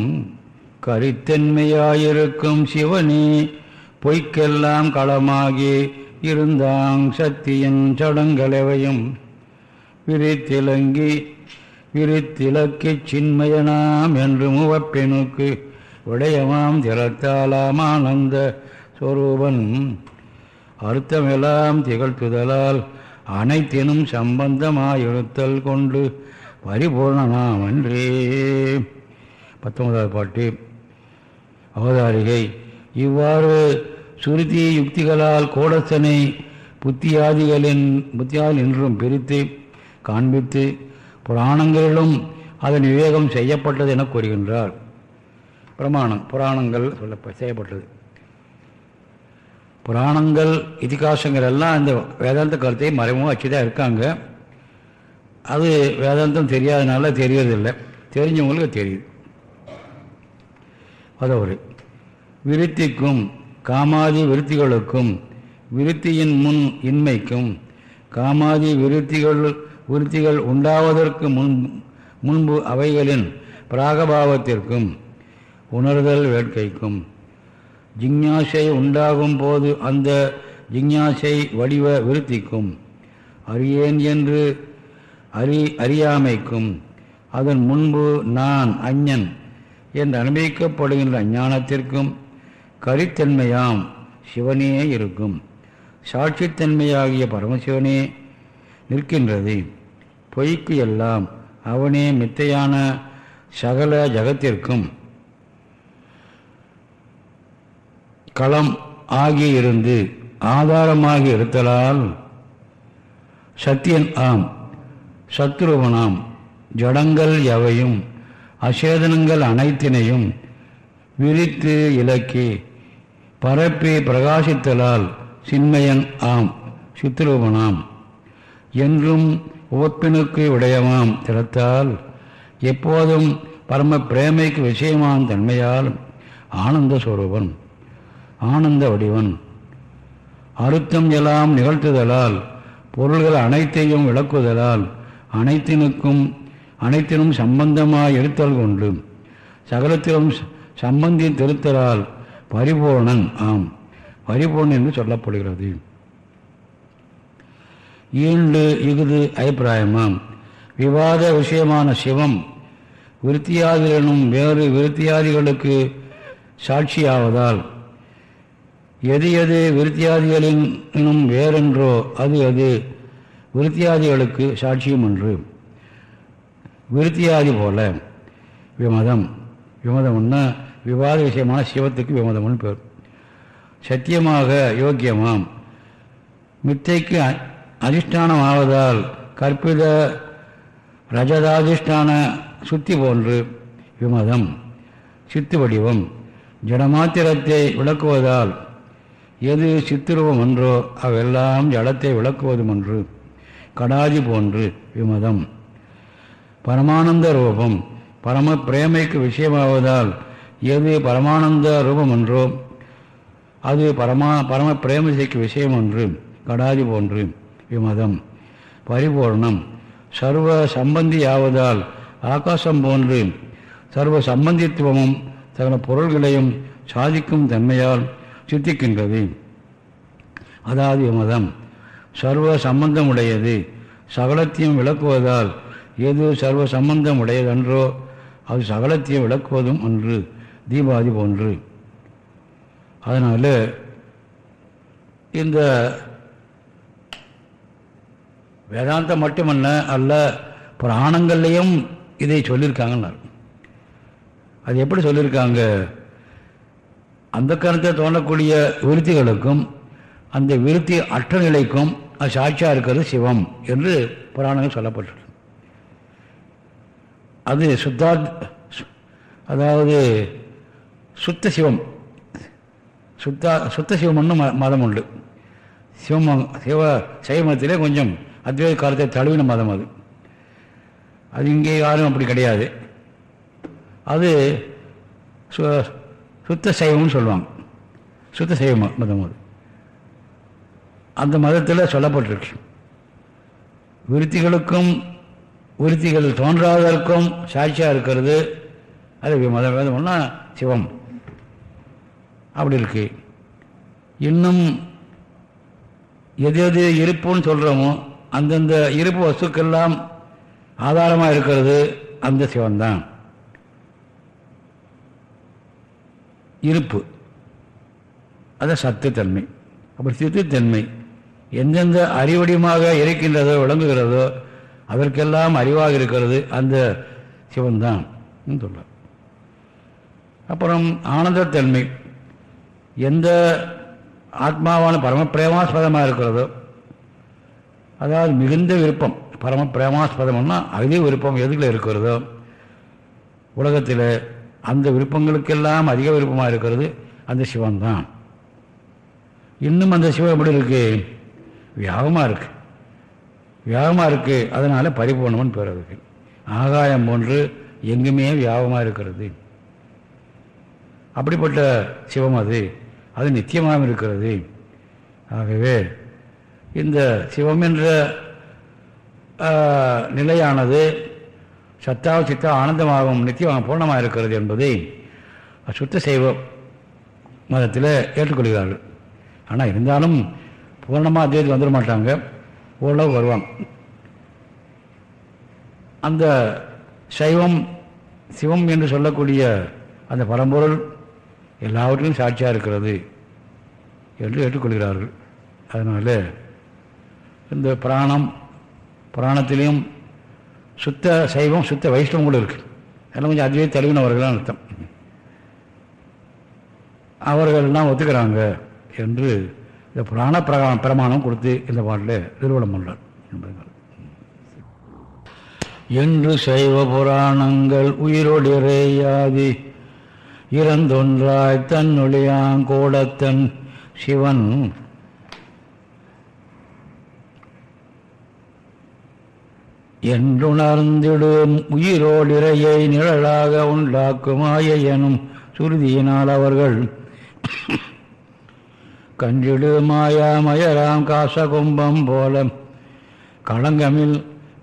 Speaker 1: கரித்தன்மையாயிருக்கும் சிவனே பொய்க்கெல்லாம் களமாகி இருந்தாங் சக்தியின் சடங்களவையும் விரித்திலங்கி விரித்திலக்கிச் சின்மயனாம் என்று முவப்பெணுக்கு விடயமாம் திறத்தாலாம் ஆனந்த சொரூபன். அர்த்தமெல்லாம் திகழ்த்துதலால் அனைத்தினும் சம்பந்தமாயிருத்தல் கொண்டு பரிபூர்ணனாம் அன்றே. பத்தொன்பதாவது பாட்டு. அவதாரிகை. இவ்வாறு சுருதி யுக்திகளால் கோடசனை புத்தியாதிகளின் புத்தியால் என்றும் பிரித்து காண்பித்து புராணங்களிலும் அதன் விவேகம் செய்யப்பட்டது என கூறுகின்றார். பிரமாணம் புராணங்கள் சொல்ல செய்யப்பட்டது. புராணங்கள் இதிகாசங்கள் எல்லாம் இந்த வேதாந்த கருத்தை மறைமுகம் வச்சு தான் இருக்காங்க. அது வேதாந்தம் தெரியாதனால தெரியறதில்லை. தெரிஞ்சவங்களுக்கு தெரியுது. அதோடு விருத்திக்கும் காமாதி விருத்திகளுக்கும் விருத்தியின் முன் இன்மைக்கும் காமாதி விருத்திகள் விருத்திகள் உண்டாவதற்கு முன் முன்பு அவைகளின் பிராகபாவத்திற்கும் உணர்தல் வேட்கைக்கும் ஜிஞ்ஞாசை உண்டாகும் போது அந்த ஜிஞ்ஞாசை வடிவ விருத்திக்கும் அறியேன் என்று அறி அறியாமைக்கும் அதன் முன்பு நான் அஞ்ஞன் என்று அனுபவிக்கப்படுகின்ற அஞ்ஞானத்திற்கும் கரித்தன்மையாம் சிவனே இருக்கும். சாட்சித்தன்மையாகிய பரமசிவனே நிற்கின்றது. பொய்க்கு எல்லாம் அவனே மித்தையான சகல ஜகத்திற்கும் களம் ஆகி இருந்து ஆதாரமாகி இருத்தலால் சத்தியன் ஆம் சத்ருவனாம் ஜடங்கள் எவையும் அசேதனங்கள் அனைத்தினையும் விரித்து இலக்கி பரப்பி பிரகாசித்தலால் சின்மயன் ஆம் சித்ரூபனாம் என்றும் உவப்பினுக்கு விடயமாம் திறத்தால் எப்போதும் பரம பிரேமைக்கு விஷயமான தன்மையால் ஆனந்த சுரூபன் ஆனந்த வடிவன். அறுத்தம் எல்லாம் நிகழ்த்துதலால் பொருள்கள் அனைத்தையும் விளக்குதலால் அனைத்தினுக்கும் அனைத்தினும் சம்பந்தமாக இருத்தல் கொண்டு சகலத்திலும் சம்பந்தி திருத்தலால் பரிபூர்ணன் ஆம். பரிபூர்ணன் என்று சொல்லப்படுகிறது. ஈண்டு இகுது அபிப்பிராயமாம். விவாத விஷயமான சிவம் விருத்தியாதிகளும் வேறு விருத்தியாதிகளுக்கு சாட்சியாவதால் எது எது விருத்தியாதிகளினும் வேறென்றோ அது அது விருத்தியாதிகளுக்கு சாட்சியம் ஒன்று. விருத்தியாதி போல விமதம். விமதம்னா விவாத விஷயமான சிவத்துக்கு விமதம்னு பேர். சத்தியமாக யோக்கியமாம். மித்தைக்கு அதிஷ்டானம் ஆவதால் கற்பித ரஜதாதிஷ்டான சுத்தி போன்று விமதம் சித்து வடிவம் ஜடமாத்திரத்தை விளக்குவதால் எது சித்துருவம் ஒன்றோ அவெல்லாம் ஜடத்தை விளக்குவதும் ஒன்று கடாதி போன்று விமதம். பரமானந்த ரூபம் பரம பிரேமைக்கு விஷயமாவதால் எது பரமானந்த ரூபம் என்றோ அது பரமா பரம பிரேமசைக்கு விஷயம் ஒன்று கடாதி போன்று விமதம். பரிபூர்ணம். சர்வ சம்பந்தியாவதால் ஆகாசம் போன்று சர்வ சம்பந்தித்துவமும் சகல பொருள்களையும் சாதிக்கும் தன்மையால் சித்திக்கின்றது. அதாவது விமதம். சர்வ சம்பந்தமுடையது. சகலத்தையும் விளக்குவதால் எது சர்வ சம்பந்தம் உடையதன்றோ அது சகலத்தையும் விளக்குவதும் அன்று தீபாதி போன்று. அதனால் இந்த வேதாந்தம் மட்டுமல்ல அல்ல புராணங்கள்லையும் இதை சொல்லியிருக்காங்கன்னு அது எப்படி சொல்லியிருக்காங்க அந்த கருத்தை தோன்றக்கூடிய விருத்திகளுக்கும் அந்த விருத்தி அற்ற நிலைக்கும் அது சாட்சியாக இருக்கிறது சிவம் என்று புராணங்கள் சொல்லப்பட்டது அது சுத்தா அதாவது சுத்த சிவம். சுத்தா சுத்த சிவம்னு ம மதம் உண்டு. சிவம் சிவ சைவ மதத்திலே கொஞ்சம் அத்வைத காலத்தை தழுவின மதம் அது. அது இங்கே யாரும் அப்படி கிடையாது. அது சு சுத்த சைவம்னு சொல்லுவாங்க. சுத்த சைவ மதம் அது. அந்த மதத்தில் சொல்லப்பட்டிருக்கு. விருத்திகளுக்கும் விருத்திகள் தோன்றாததற்கும் சாட்சியாக இருக்கிறது. அது மத வேதம்னா சிவம். அப்படி இருக்கு. இன்னும் எது எது இருப்புன்னு சொல்கிறோமோ அந்தந்த இருப்பு வஸ்துக்கெல்லாம் ஆதாரமாக இருக்கிறது அந்த சிவன்தான். இருப்பு. அது சத்துத்தன்மை. அப்புறம் சித்துத்தன்மை எந்தெந்த அறிவடியமாக இருக்கின்றதோ விளங்குகிறதோ அதற்கெல்லாம் அறிவாக இருக்கிறது அந்த சிவன்தான் சொல்ல அப்புறம் ஆனந்தத்தன்மை. எந்த ஆத்மாவான பரம பிரேமாஸ்பதமாக இருக்கிறதோ அதாவது மிகுந்த விருப்பம். பரம பிரேமாஸ்பதம்னா அதே விருப்பம் எதுல இருக்கிறதோ? உலகத்தில் அந்த விருப்பங்களுக்கெல்லாம் அதிக விருப்பமாக இருக்கிறது அந்த சிவம் தான் இன்னும் அந்த சிவம் எப்படி இருக்கு? வியாபமாக இருக்குது வியாபமாக இருக்குது அதனால் பரிபூர்ணம்னு பேர் அதுக்கு ஆகாயம் போன்று எங்குமே வியாபமாக இருக்கிறது. அப்படிப்பட்ட சிவம் அது. அது நித்தியமாகவும் இருக்கிறது. ஆகவே இந்த சிவம் என்ற நிலையானது சத்தாவ சித்தா ஆனந்தமாகவும் நித்தியமாக பூர்ணமாக இருக்கிறது என்பதை சுத்த சைவம் மதத்தில் ஏற்றுக்கொள்கிறார்கள். ஆனால் இருந்தாலும் பூர்ணமாக தேதி வந்துட மாட்டாங்க. ஓரளவு வருவாங்க. அந்த சைவம் சிவம் என்று சொல்லக்கூடிய அந்த பரம்பொருள் எல்லாவற்றிலும் சாட்சியாக இருக்கிறது என்று ஏற்றுக்கொள்கிறார்கள். அதனால் இந்த பிராணம் புராணத்திலையும் சுத்த சைவம் சுத்த வைஷ்ணவம் கூட இருக்குது அதெல்லாம் கொஞ்சம் அதுவே தெளிவினவர்களாக அர்த்தம். அவர்கள்லாம் ஒத்துக்கிறாங்க என்று இந்த புராண பிரகா பிரமாணம் கொடுத்து இந்த பாட்டில் நிறுவனம் பண்ணுறார் என்பதுங்கள் என்று சைவ புராணங்கள் உயிரோடிறையாதி இறந்தொன்றாய் தன்னொழியாங்கோடத்தன் சிவன் என்றுணர்ந்திடும் உயிரோடிரையை நிழலாக உண்டாக்குமாய எனும் சுருதியினால் அவர்கள் கன்றிடு மாயா மயராம் காசகும்பம் போல களங்கமில்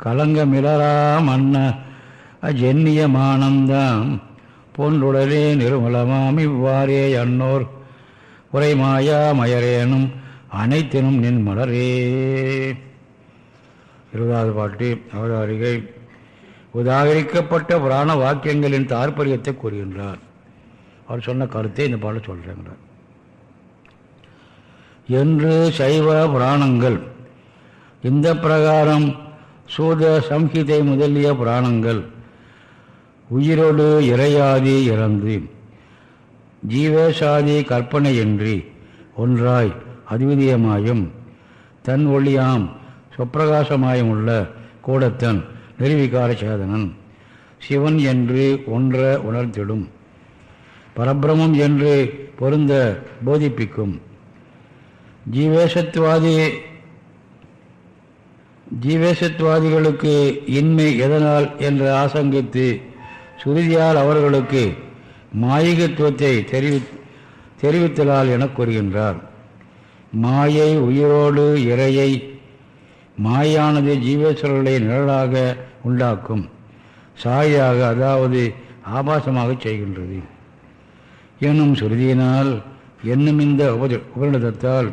Speaker 1: கலங்கமிலராம் அன்ன அஜென்னியமானந்தாம் பொன்றுடலே நிருமலமாம் இவ்வாறே அன்னோர் உரைமாயா மயரேனும் அனைத்தினும் நின் மலரே இருபதாவது பாட்டு அவதாரிகை உதாகரிக்கப்பட்ட புராண வாக்கியங்களின் தாற்பயத்தை கூறுகின்றார். அவர் சொன்ன கருத்தை இந்த பாடல் சொல்கிறார் என்று சைவ புராணங்கள் இந்த பிரகாரம் சூத சம்ஹிதை முதலிய புராணங்கள் உயிரோடு இறையாதி இறந்து ஜீவேசாதி கற்பனையின்றி ஒன்றாய் அதிவிதியமாயும் தன் ஒளியாம் சொப்பிரகாசமாயும் உள்ள கூடத்தன் நிர்விகார சேதனன் சிவன் என்று ஒன்ற உணர்த்திடும் பரபிரமம் என்று பொருந்த போதிப்பிக்கும். ஜீவேசத்துவாதி ஜீவேசத்துவாதிகளுக்கு இன்மை எதனால் என்று ஆசங்கித்து சுருதியால் அவர்களுக்கு மாயிகத்துவத்தை தெரிவி தெரிவித்தலால் என கூறுகின்றார். மாயை உயிரோடு இறையை மாயானது ஜீவேஸ்வரர்களை நிழலாக உண்டாக்கும் சாயாக அதாவது ஆபாசமாக செய்கின்றது. என்னும் சுருதியினால் என்னும் இந்த உப உபரிடத்தால்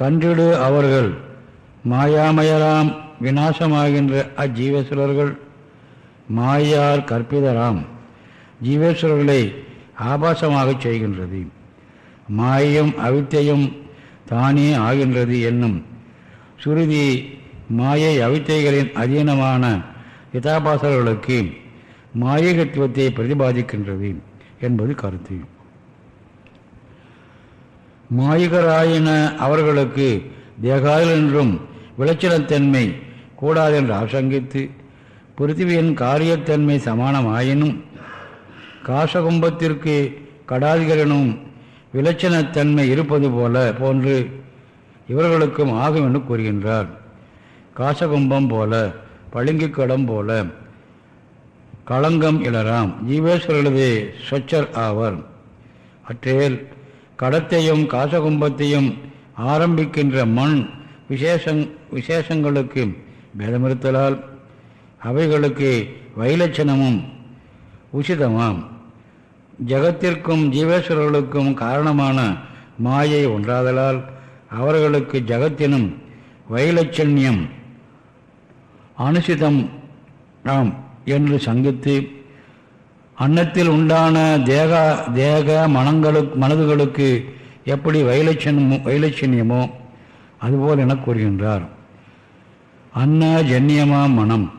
Speaker 1: கன்றிடு அவர்கள் மாயாமயராம் விநாசமாகின்ற அஜீவேஸ்வரர்கள் மாயார் கற்பிதராம் ஜீவேஸ்வரர்களை ஆபாசமாகச் செய்கின்றது. மாயம் அவித்தையும் தானே ஆகின்றது என்னும் சுருதி மாயை அவித்தைகளின் அதீனமான யதாபாசர்களுக்கு மாயகத்துவத்தை பிரதிபாதிக்கின்றது என்பது கருத்து. மாயிகராயின அவர்களுக்கு தேகாயில் என்றும் விளைச்சலத்தன்மை கூடாதென்று ஆசங்கித்து பிருத்திவியின் காரியத்தன்மை சமானமாயினும் காசகும்பத்திற்கு கடாதிகரனும் விலட்சணத்தன்மை இருப்பது போல போன்று இவர்களுக்கும் ஆகும் என்று கூறுகின்றார். காசகும்பம் போல பளிங்குக்கடம் போல களங்கம் இளராம் ஜீவேஸ்வரர்களது சொச்சர் ஆவர். அற்றேல் கடத்தையும் காசகும்பத்தையும் ஆரம்பிக்கின்ற மண் விசேஷங் விசேஷங்களுக்கு பேதமிருத்தலால் அவைகளுக்கு வைலட்சணமும் உசிதமாம். ஜகத்திற்கும் ஜீவேஸ்வரர்களுக்கும் காரணமான மாயை ஒன்றாதலால் அவர்களுக்கு ஜகத்தினும் வைலட்சண்யம் அனுசிதம் ஆம் என்று சங்கித்து அன்னத்தில் உண்டான தேக தேக மனங்களுக்கு மனதுகளுக்கு எப்படி வைலட்சணமோ வைலட்சண்யமோ அதுபோல் என கூறுகின்றார். அன்ன ஜன்னியமாம் மனம்.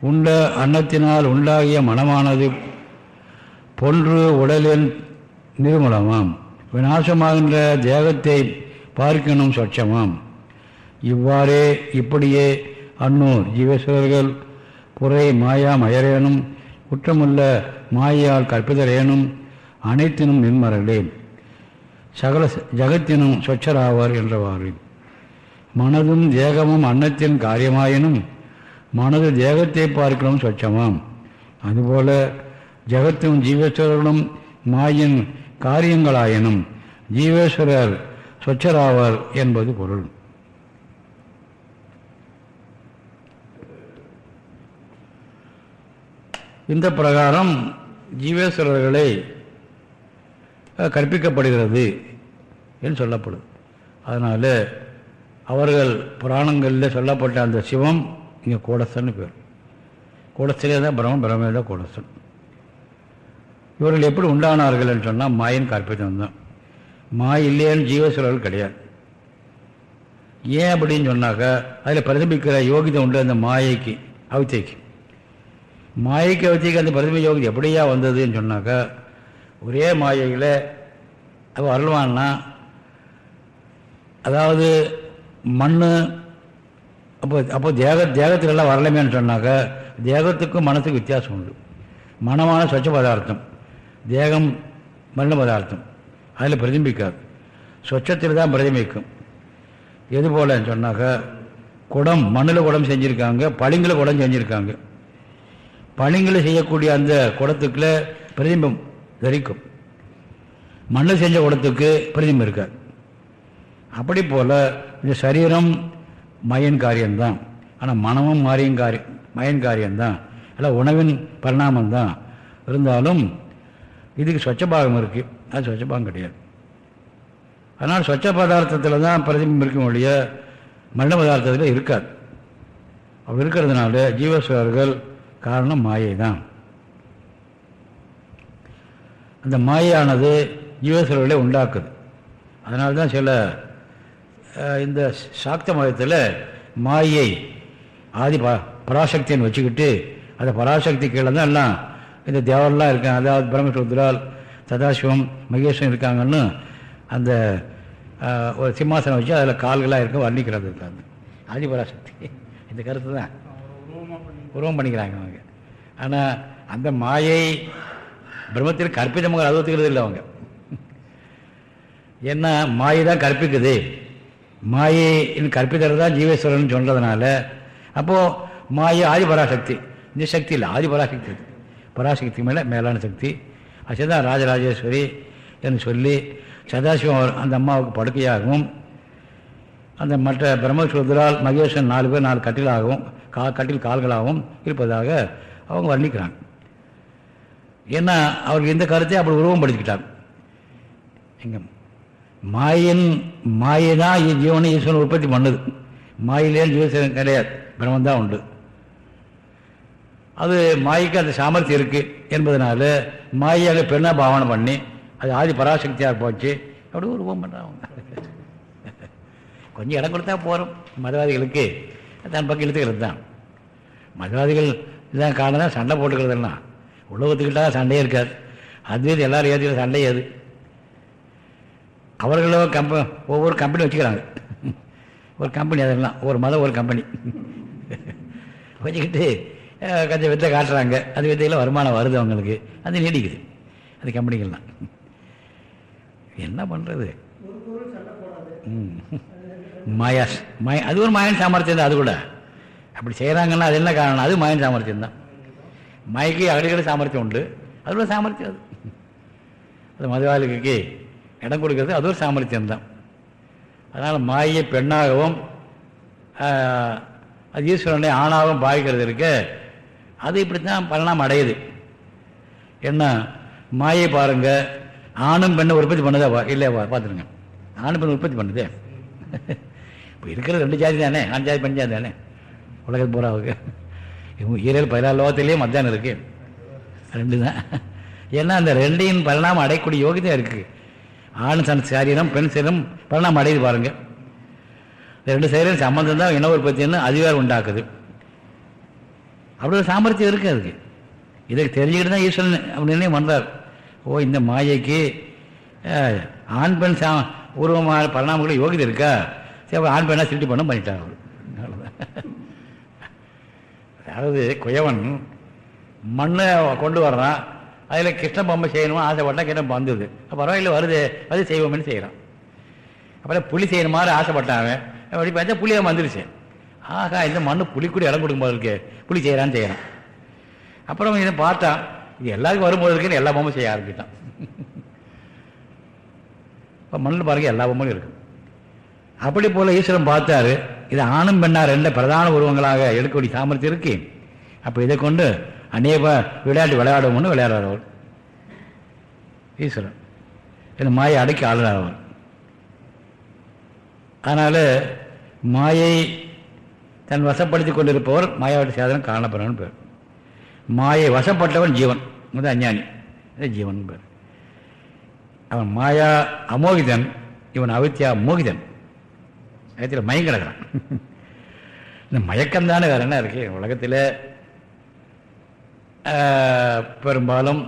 Speaker 1: உண்ட அன்னத்தினால் உண்டாகிய மனமானது பொன்று உடலின் நிர்மலமாம். விநாசமாகின்ற தேகத்தை பார்க்கணும் சொச்சமாம். இவ்வாறே இப்படியே அன்னூர் ஜீவேஸ்வரர்கள் புறை மாயா மயரேனும் குற்றமுள்ள மாயால் கற்பிதரேனும் அனைத்தினும் நின்மரலே சகல ஜகத்தினும் சொச்சராவார் என்றவாறு. மனதும் தேகமும் அன்னத்தின் காரியமாயினும் மனது தேகத்தை பார்க்கணும் சொச்சமாம். அதுபோல ஜகத்தும் ஜீவேஸ்வரர்களும் மாயின் காரியங்களாயினும் ஜீவேஸ்வரர் சொச்சராவர் என்பது பொருள். இந்த பிரகாரம் ஜீவேஸ்வரர்களை கற்பிக்கப்படுகிறது என்று சொல்லப்படும். அதனால் அவர்கள் புராணங்களில் சொல்லப்பட்ட அந்த சிவம் இங்கே கூடஸ்தன்னு பேர். கூடஸ்திலே தான் பிரம்மன் பிரம்மே தான் கூடஸ்தன். இவர்கள் எப்படி உண்டானார்கள் என்று சொன்னால் மாயின் கற்பிதம் தான். மாய் இல்லையான்னு ஜீவசுரர்கள் கிடையாது. ஏன் அப்படின்னு சொன்னாக்கா அதில் பிரதிபிக்கிற யோகிதை உண்டு அந்த மாயைக்கு அவித்தைக்கு. மாயைக்கு அவித்தைக்கு அந்த பிரதிபி யோகிதை எப்படியா வந்ததுன்னு சொன்னாக்கா ஒரே மாயையில் அவள் அருள்வான்னா அதாவது மண் அப்போ அப்போ தேக தேகத்துக்கெல்லாம் வரலமேன்னு சொன்னாக்கா தேகத்துக்கும் மனத்துக்கும் வித்தியாசம் உண்டு. மனமான சொச்ச பதார்த்தம். தேகம் மரண பதார்த்தம். அதில் பிரதிபிக்காது. சொச்சத்தில் தான் பிரதிபிக்கும். எது போல சொன்னாக்கா குடம் மண்ணில் குடம் செஞ்சுருக்காங்க பளிங்கில் குடம் செஞ்சுருக்காங்க. பளிங்கில் செய்யக்கூடிய அந்த குடத்துக்குள்ள பிரதிபம் தரிக்கும். மண்ணில் செஞ்ச குடத்துக்கு பிரதிபம் இருக்காது. அப்படி போல் இந்த சரீரம் மயன் காரியம்தான். ஆனால் மனமும் மாறியும் காரியம் மயன் காரியம்தான். இல்லை உணவின் பரிணாமம்தான். இருந்தாலும் இதுக்கு சொச்ச பாகம் இருக்குது அது சொச்ச பாகம் கிடையாது. அதனால் சொச்ச பதார்த்தத்தில் தான் பிரதிபம் இருக்கும் ஒழிய மரண பதார்த்தத்தில் இருக்காது. அப்படி இருக்கிறதுனால ஜீவஸ்வரர்கள் காரணம் மாயை தான். அந்த மாயானது ஜீவஸ்வரர்களை உண்டாக்குது. அதனால தான் சில இந்த சாக்த மதத்தில் மாயை ஆதி ப பராசக்தின்னு வச்சுக்கிட்டு அந்த பராசக்தி கீழே தான் எல்லாம் இந்த தேவரெல்லாம் இருக்காங்க. அதாவது பிரம்மசுத்ரால் சதாசிவம் மகேஸ்வரன் இருக்காங்கன்னு அந்த ஒரு சிம்மாசனம் வச்சு அதில் கால்களாக இருக்க வர்ணிக்கிறது இருக்காது ஆதிபராசக்தி. இந்த கருத்து தான். உருவம் பண்ணிக்கிறாங்க அவங்க. ஆனால் அந்த மாயை பிரம்மத்தில் கற்பிதமாக அது ஒத்துக்கிறது இல்லை அவங்க. ஏன்னா மாயை தான் கற்பிக்குது. மாயை கற்பிதர் தான் ஜீவேஸ்வரன் சொல்கிறதுனால அப்போது மாயை ஆதிபராசக்தி. இந்த சக்தி இல்லை. ஆதி பராசக்தி மேலே மேலான சக்தி. அசதா ராஜராஜேஸ்வரி என்று சொல்லி சதாசிவம் அந்த அம்மாவுக்கு படுக்கையாகவும் அந்த மற்ற பிரம்மசுத்ரால் மகேஸ்வரன் நாலு பேர் நாலு கட்டிலாகவும் கா கட்டில் கால்களாகவும் இருப்பதாக அவங்க வர்ணிக்கிறாங்க. ஏன்னா அவருக்கு இந்த கருத்தை அப்படி உருவம் படுத்திக்கிட்டாங்க எங்க மாயின் மாயை தான் ஜீவனை ஈஸ்வரன் உற்பத்தி பண்ணுது. மாயிலே ஜீவசன் கிடையாது. பிரம்மந்தான் உண்டு. அது மாய்க்கு அந்த சாமர்த்தியம் இருக்குது என்பதனால மாயாக பெண்ணா பாவனை பண்ணி அது ஆதி பராசக்தியாக போச்சு. அப்படி உருவம் பண்ணுறாங்க கொஞ்சம் இடம் கொடுத்தா போகிறோம் மதவாதிகளுக்கு தன் பக்கம் இழுத்துக்கிறது தான். மதவாதிகள் இதான் காரணம் தான் சண்டை போட்டுக்கிறதெல்லாம். உலகத்துக்கிட்டால் சண்டையே இருக்காது. அதுவே எல்லாரும் ஏற்றுக்கிற சண்டை அது. அவர்களோ கம்ப ஒவ்வொரு கம்பெனி வச்சுக்கிறாங்க. ஒரு கம்பெனி அதெல்லாம். ஒரு மதம் ஒரு கம்பெனி வச்சுக்கிட்டு கொஞ்சம் வித்தை காட்டுறாங்க. அது வித்தையில் வருமானம் வருது அவங்களுக்கு. அது நீடிக்குது. அது கம்பெனிகள்லாம். என்ன பண்ணுறது ம். மாயாஸ் மாய அது ஒரு மாயன் சாமர்த்தியம் தான் அது கூட. அப்படி செய்கிறாங்கன்னா அது என்ன காரணம்? அது மாயன் சாமர்த்தியம் தான். மயக்கு அடிக்கடி சாமர்த்தியம் உண்டு. அது ஒரு சாமர்த்தியம் அது. அது மதுவாளிக்கு இடம் கொடுக்கறது அது ஒரு சாமர்த்தியம் தான். அதனால் மாயை பெண்ணாகவும் அது ஈஸ்வரனை ஆணாகவும் பாவிக்கிறது இருக்குது அது இப்படி தான் பரிணாமம் அடையுது. என்ன? மாயை பாருங்க. ஆணும் பெண்ணை உற்பத்தி பண்ணுதா? பா இல்லையா? பார்த்துருங்க. ஆணும் பெண் உற்பத்தி பண்ணுதே? இப்போ இருக்கிறது ரெண்டு ஜாதி தானே? ஆண் ஜாதி பெண் ஜாதி தானே? உலகத்து பூராவுக்கு இவங்க ஈரல் பதினாலு லோகத்திலேயே மத்தியானம் இருக்கு. ரெண்டு தான். ஏன்னா அந்த ரெண்டையும் பரிணாமம் அடையக்கூடிய யோகிதை இருக்கு. ஆண் சன் சரீரம் பெண் சரீரம் பரிணாமம் அடையுது பாருங்க. இந்த ரெண்டு சரீரம் சம்மந்தம் தான் இன உற்பத்தின்னு அதிகாரம் உண்டாக்குது. அப்படி ஒரு சாமர்த்தியம் இருக்குது அதுக்கு. இதை தெரிஞ்சுக்கிட்டு தான் ஈஸ்வரன் அப்படி நிர்ணயம் பண்ணுறார் ஓ இந்த மாயைக்கு ஆண் பெண் சா உருவமான பரிணாமங்களும் யோகிதை இருக்கா? சரி ஆண் பெண்ணாக சிருட்டி பண்ண பண்ணிட்டார் அவர். அவ்வளோதான் அதாவது குயவன் மண்ணை கொண்டு வர்றான். அதில் கிருஷ்ண பொம்மை செய்யணுமா? ஆசைப்பட்டா கிட்ட வந்தது பரவாயில்ல வருது. அது செய்வோம்னு செய்கிறான் அப்புறம் புளி செய்யணுமாறு மாதிரி ஆசைப்பட்டான் அப்படி பார்த்தா புளியாக வந்துருச்சு. ஆகா இந்த மண் புளி கூட இடம் கொடுக்கும் போது புளி செய்கிறான்னு செய்கிறான் அப்புறம் இதை பார்த்தான் இது எல்லாருக்கும் வரும்போது இருக்குன்னு எல்லா பொம்மை செய்ய ஆரம்பிட்டான் இப்போ மண்ணில் பாருங்க எல்லா பொம்மையும் இருக்கு. அப்படி போல் ஈஸ்வரன் பார்த்தாரு இது ஆணும் பெண்ணா ரெண்டு பிரதான உருவங்களாக எடுக்கக்கூடிய சாமர்த்தியம் இருக்கு. அப்போ இதை கொண்டு அநேக விளையாட்டு விளையாடுவோம்னு விளையாடுவார் அவர். ஈஸ்வரன். இந்த மாயை அடக்கி ஆளுநர் அவர். அதனால் மாயை தன் வசப்படுத்தி கொண்டிருப்பவர் மாயாவட்ட சேதனம் காணப்படுறவன் பேர் மாயை வசப்பட்டவன் ஜீவன். வந்து அஞ்ஞானி. இது ஜீவன் பேர் அவன் மாயா அமோகிதன் இவன் அவித்யா மோகிதன். அகத்தில் மயம் கிடக்கிறான். இந்த மயக்கம்தானே வேற என்ன இருக்கு? உலகத்தில் பெரும்பாலும்